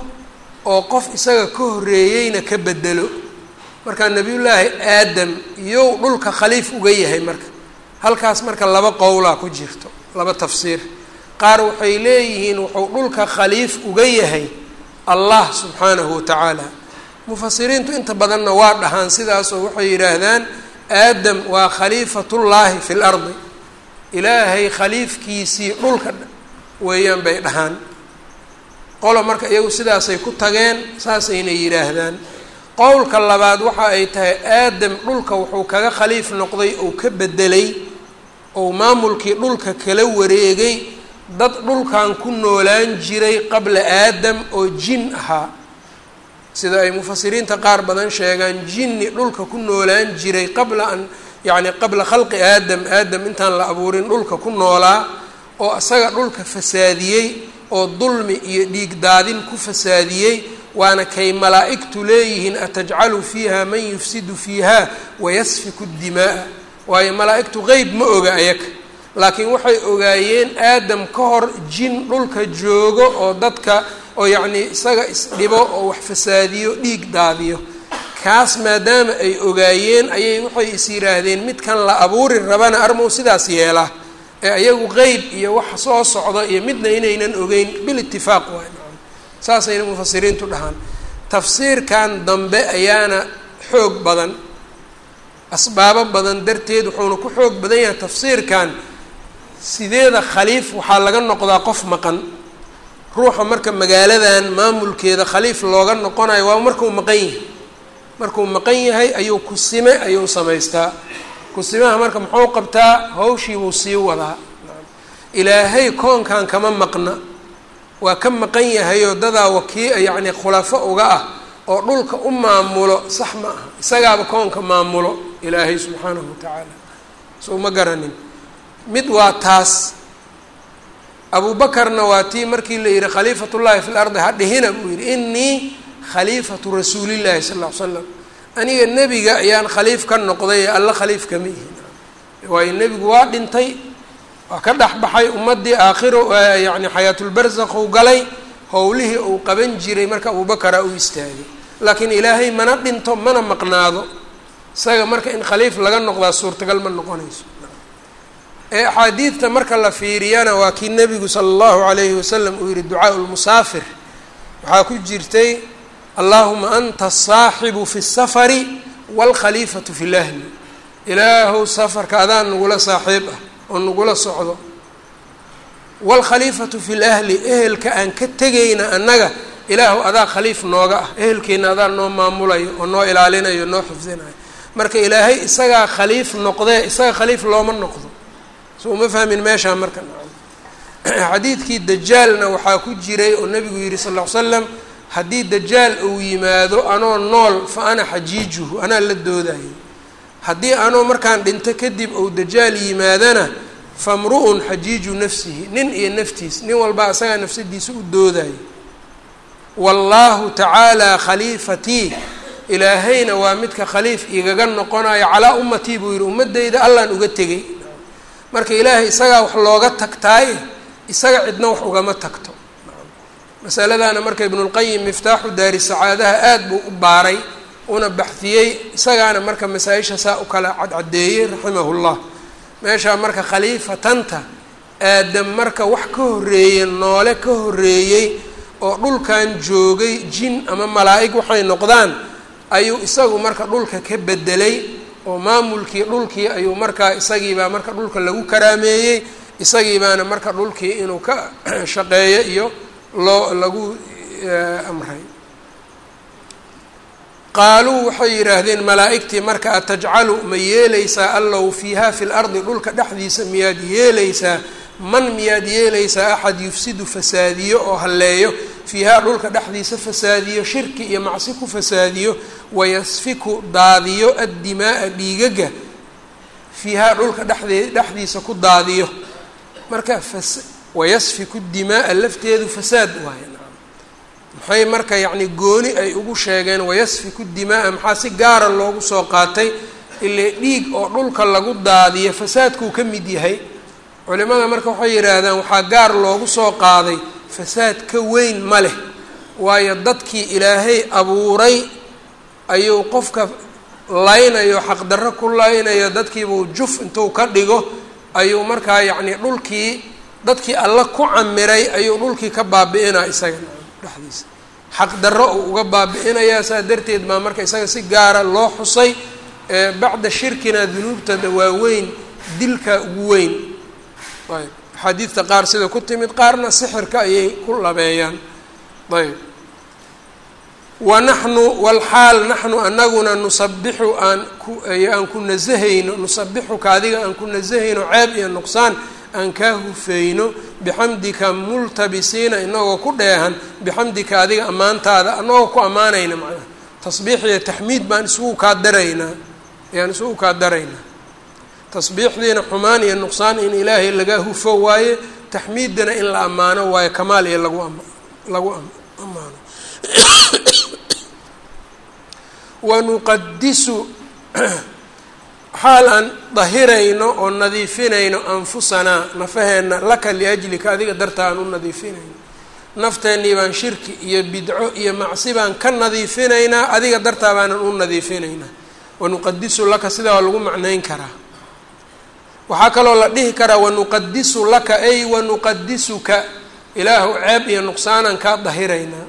oo qof isaga ka horreeyeyna ka bedelo marka nebiyullaahi aadam iyow dhulka khaliif uga yahay marka. Halkaas marka laba qowlaa ku jirto laba tafsiir. Qaar waxay leeyihiin wuxuu dhulka khaliif uga yahay allah subxaanahu watacaala mufasiriintu inta badanna waa dhahaan sidaasoo waxay yidhaahdaan aadam waa khaliifatullaahi fi lardi ilaahay khaliifkiisii dhulka weeyaan bay dhahaan. Qolo marka iyagu sidaasay ku tageen saasayna yidhaahdaan. Qowlka labaad waxa ay tahay aadam dhulka wuxuu kaga khaliif noqday ou ka bedelay ou maamulkii dhulka kala wareegay dad dhulkan ku noolaan jiray qabla aadam oo jin ahaa sida ay mufasiriinta qaar badan sheegaan jinni dhulka ku noolaan jiray qabla an yacni qabla khalqi aadam aadam intaan la abuurin dhulka ku noolaa oo isaga dhulka fasaadiyey oo dulmi iyo dhiig daadin ku fasaadiyey waana kay malaa'igtu leeyihiin atajcalu fiiha man yufsidu fiiha wayasfiku dimaaa waayo malaa'igtu qeyb ma oga ayaga laakiin waxay ogaayeen aadam ka hor jin dhulka joogo oo dadka oo yacnii isaga isdhibo oo wax fasaadiyo dhiig daadiyo kaas maadaama ay ogaayeen ayay waxay is yidhaahdeen midkan la abuuri rabana armow sidaas yeelaa ee ayagu qeyb iyo wax soo socda iyo midna inaynan ogeyn bilitifaaq waay saasayna mufasiriintu dhahaan. Tafsiirkan dambe ayaana xoog badan asbaabo badan darteed wuxuuna ku xoog badan yahay tafsiirkan. Sideeda khaliif waxaa laga noqdaa qof maqan ruuxa marka magaaladan maamulkeeda khaliif looga noqonayo waa markuu maqan yahay. Markuu maqan yahay ayuu kusime ayuu samaystaa. Kusimaha marka muxuu qabtaa hawshiibuu sii wadaa. Ilaahay koonkan kama maqna. Waa ka maqan yahayoo dadaa wakii yacni khulafo uga ah oo dhulka u maamulo sax ma aha. Isagaaba koonka maamulo ilaahay subxaanahu watacaala soo ma garanin. Mid waa taas abuubakarna waa tii markii la yihi khaliifatullaahi fi lardi ha dhihina buu yihi inii khaliifatu rasuulillahi sal ly slam aniga nebiga ayaan khaliif ka noqday alla khaliif kama ihin waayo nebigu waa dhintay waa ka dhexbaxay ummaddii aakhiro yacni xayaatulbarsakhu galay howlihii uu qaban jiray marka abuubakara u istaagay. Laakiin ilaahay mana dhinto mana maqnaado isaga marka in khaliif laga noqdaa suurtagal ma noqonayso ee axaadiidta marka la fiiriyana waa kii nebigu sala allahu calayhi wasalam uu yihi ducaau lmusaafir waxaa ku jirtay allahuma anta asaaxibu fi safari waalkhaliifatu fi lahli ilaahow safarka adaa nagula saaxiib ah oo nagula socdo. Waalkhaliifatu fi lahli ehelka aan ka tegayna annaga ilaahu adaa khaliif nooga ah. Ehelkeenna adaa noo maamulayo oo noo ilaalinayo noo xifdinayo. Marka ilaahay isagaa khaliif noqdee isaga khaliif looma noqdo so uma fahmin meeshaa marka. Xadiidkii dajaalna waxaa ku jiray oo nabigu yihi sal ll slam haddii dajaal uu yimaado anoo nool fa ana xajiijuhu anaa la doodayo haddii anoo markaan dhinto kadib ou dajaal yimaadana famru-un xajiiju nafsihi nin iyo naftiis nin walbaa isagaa nafsadiisa u doodayo wallaahu tacaalaa khaliifatii ilaahayna waa midka khaliif igaga noqonayo calaa ummatii buu yihi ummadeyda allaan uga tegay marka ilaahay isagaa wax looga tagtaaye isaga cidna wax ugama tagto. Masaladaana marka ibnulqayim miftaaxu daari sacaadaha aada buu u baaray una baxdiyey isagaana marka masaa-isha saa u kala cadcadeeyey raximahullah. Meeshaa marka khaliifatanta aadam marka wax ka horreeyey noole ka horreeyey oo dhulkan joogay jin ama malaa'ig waxay noqdaan ayuu isagu marka dhulka ka bedelay oo maamulkii dhulkii ayuu markaa isagiibaa marka dhulka lagu karaameeyey isagii baana marka dhulkii inuu ka *clears throat* shaqeeyo iyo loo lagu amray. Qaaluu waxay yidhaahdeen malaa'igtii marka atajcalu ma yeelaysaa allow fiiha fi lardi dhulka dhexdiisa miyaad yeelaysaa man miyaad yeelaysaa axad yufsidu fasaadiyo oo halleeyo fiihaa dhulka dhexdiisa fasaadiyo shirki iyo macsi ku fasaadiyo wayasfiku daadiyo addimaaa dhiigaga fiihaa dhulka dhexdee dhexdiisa ku daadiyo. Marka wayasfiku dimaaa lafteedu fasaad waaye maxay marka yacni gooni ay ugu sheegeen wayasfiku dimaaa maxaa si gaara loogu soo qaatay ile dhiig oo dhulka lagu daadiyo fasaadkuu ka mid yahay culimada marka waxay yidhaahdaan waxaa gaar loogu soo qaaday fasaad ka weyn ma leh waayo dadkii ilaahay abuuray ayuu qofka laynayo xaqdarro ku laynayo dadkiibuu juf intuu ka dhigo ayuu markaa yacni dhulkii dadkii alla ku camiray ayuu dhulkii ka baabi'inaa isaga dhexdiisa. Xaqdarro uu uga baabi'inayaa saa darteed baa marka isaga si gaara loo xusay bacda shirkina dunuubtada waaweyn dilka ugu weyn ayb. Axaadiidta qaar sida ku timid qaarna sixirka ayay ku labeeyaan. Ayb. Wa naxnu walxaal naxnu anaguna nusabixu aan ku aan ku nasahayno nusabixuka adiga aan ku nasahayno ceeb iyo nuqsaan aan kaa hufeyno bixamdika multabisiina inagoo ku dheehan bixamdika adiga ammaantaada anagoo ku ammaanayna macnaha tasbiix iyo taxmiid baan isugu kaa daraynaa ayaan isugu kaa daraynaa tasbiixdiina xumaan iyo nuqsaan in ilaahay laga hufo waaye taxmiiddana in la ammaano waayo kamaal iyo lagu lagu ammaano. Wanuqadisu xaal aan dahirayno oo nadiifinayno anfusanaa nafaheenna laka liajlika adiga darta aan u nadiifinayno. Nafteennii baan shirki iyo bidco iyo macsi baan ka nadiifinaynaa adiga dartaa baanan u nadiifinaynaa. Wanuqadisu laka sidaa waa lagu macnayn karaa waxaa kaloo la dhihi karaa wanuqadisu laka ay wanuqadisuka ilaahu ceeb iyo nuqsaanaan kaa dahiraynaa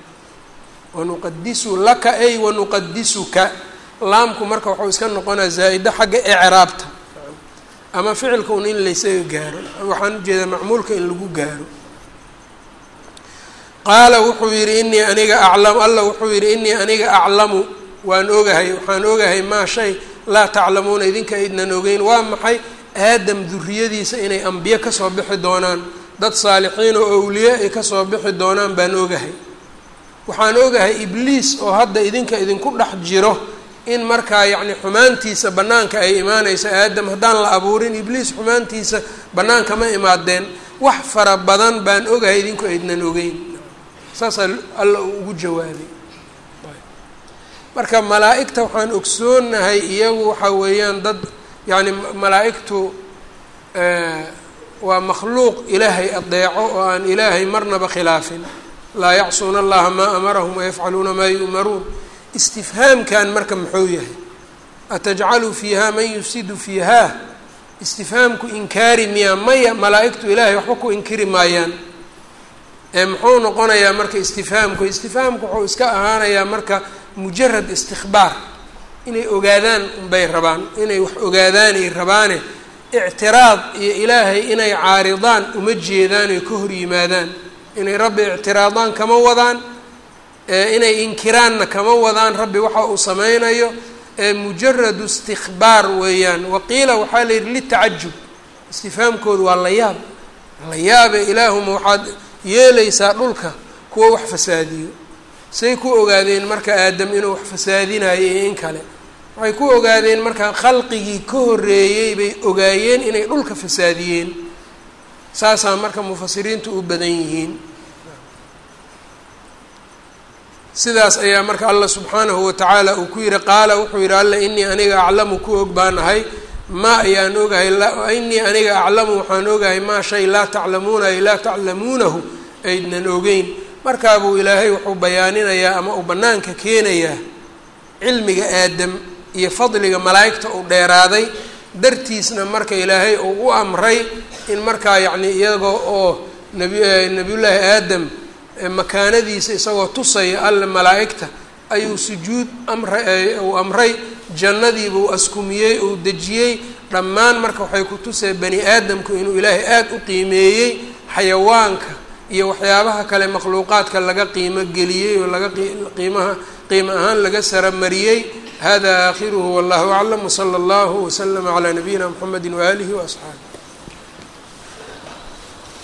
wanuqadisu laka ay wanuqadisuka laamku marka waxuu iska noqonaa zaa-ida xagga ecraabta ama ficilka un in laysaga gaaro waxaan u jeedaa macmuulka in lagu gaaro. Qaala wuxuu yidhi inii aniga aclamu alla wuxuu yidhi inii aniga aclamu. Waan ogahay waxaan ogahay maa shay laa taclamuuna idinka aydnan ogeyn waa maxay aadam duriyadiisa inay ambiye ka soo bixi doonaan dad saalixiin oo awliye ay ka soo bixi doonaan baan ogahay. Waxaan ogahay ibliis oo hadda idinka idinku dhex jiro in markaa yacni xumaantiisa bannaanka ay imaanayso aadam haddaan la abuurin ibliis xumaantiisa bannaanka ma imaadeen. Wax fara badan baan ogahay idinku aydnan ogeyn saasaa alla ugu jawaabay. Marka malaa-igta waxaan ogsoonahay iyagu waxa weeyaan dad yacni malaa-igtu waa makhluuq ilaahay adeeco oo aan ilaahay marnaba khilaafin. Laa yacsuuna allaha maa amarahum wayafcaluuna maa yu'maruun. Istifhaamkan marka muxuu yahay. Atajcalu fiiha man yufsidu fiiha istifhaamku inkaari miyaa maya malaa-igtu ilaahay waxba ku inkiri maayaan? Ee muxuu noqonayaa marka istifhaamku? Istifhaamku wuxuu iska ahaanayaa marka mujarad istikbaar inay ogaadaan unbay rabaan inay wax ogaadaanay rabaane ictiraad iyo ilaahay inay caaridaan uma jeedaan oy ka hor yimaadaan. Inay rabbi ictiraadaan kama wadaan inay inkiraanna kama wadaan rabbi waxa uu sameynayo mujaradu istikbaar weeyaan. Waqiila waxaa la yidhi litacajub istifhaamkoodu waa la yaab. La yaabe ilaahuma waxaad yeelaysaa dhulka kuwa wax fasaadiyo. Say ku ogaadeen marka aadam inuu wax fasaadinayo iyo in kale waxay ku ogaadeen marka khalqigii ka horreeyey bay ogaayeen inay dhulka fasaadiyeen. Saasaa marka mufasiriintu u badan yihiin. Sidaas ayaa marka allah subxaanahu watacaala uu ku yihi qaala wuxuu yihi alla inii aniga aclamu ku og baan ahay maa ayaan ogahay inii aniga aclamu waxaan ogahay maa shay laa taclamuuna ay laa taclamuunahu aydnan ogeyn. Markaabuu ilaahay wuxuu bayaaninayaa ama uu bannaanka keenayaa cilmiga aadam iyo fadliga malaa'igta uu dheeraaday dartiisna marka ilaahay uu u amray in markaa yacni iyagoo oo nabi nabiyullaahi aadam makaanadiisa isagoo tusaya alle malaa'igta ayuu sujuud amra uu amray jannadiibuu askumiyey uu dejiyey. Dhammaan marka waxay ku tusay bani aadamku inuu ilaahay aada u qiimeeyey xayawaanka iyo waxyaabaha kale makhluuqaadka laga qiimo geliyey oo laga qiimaha qiimo ahaan laga saramariyey hada aakhiruhu wallahu aclam wsala allahu waslama calaa nabiyina mxamedi waaalihi waasxaabi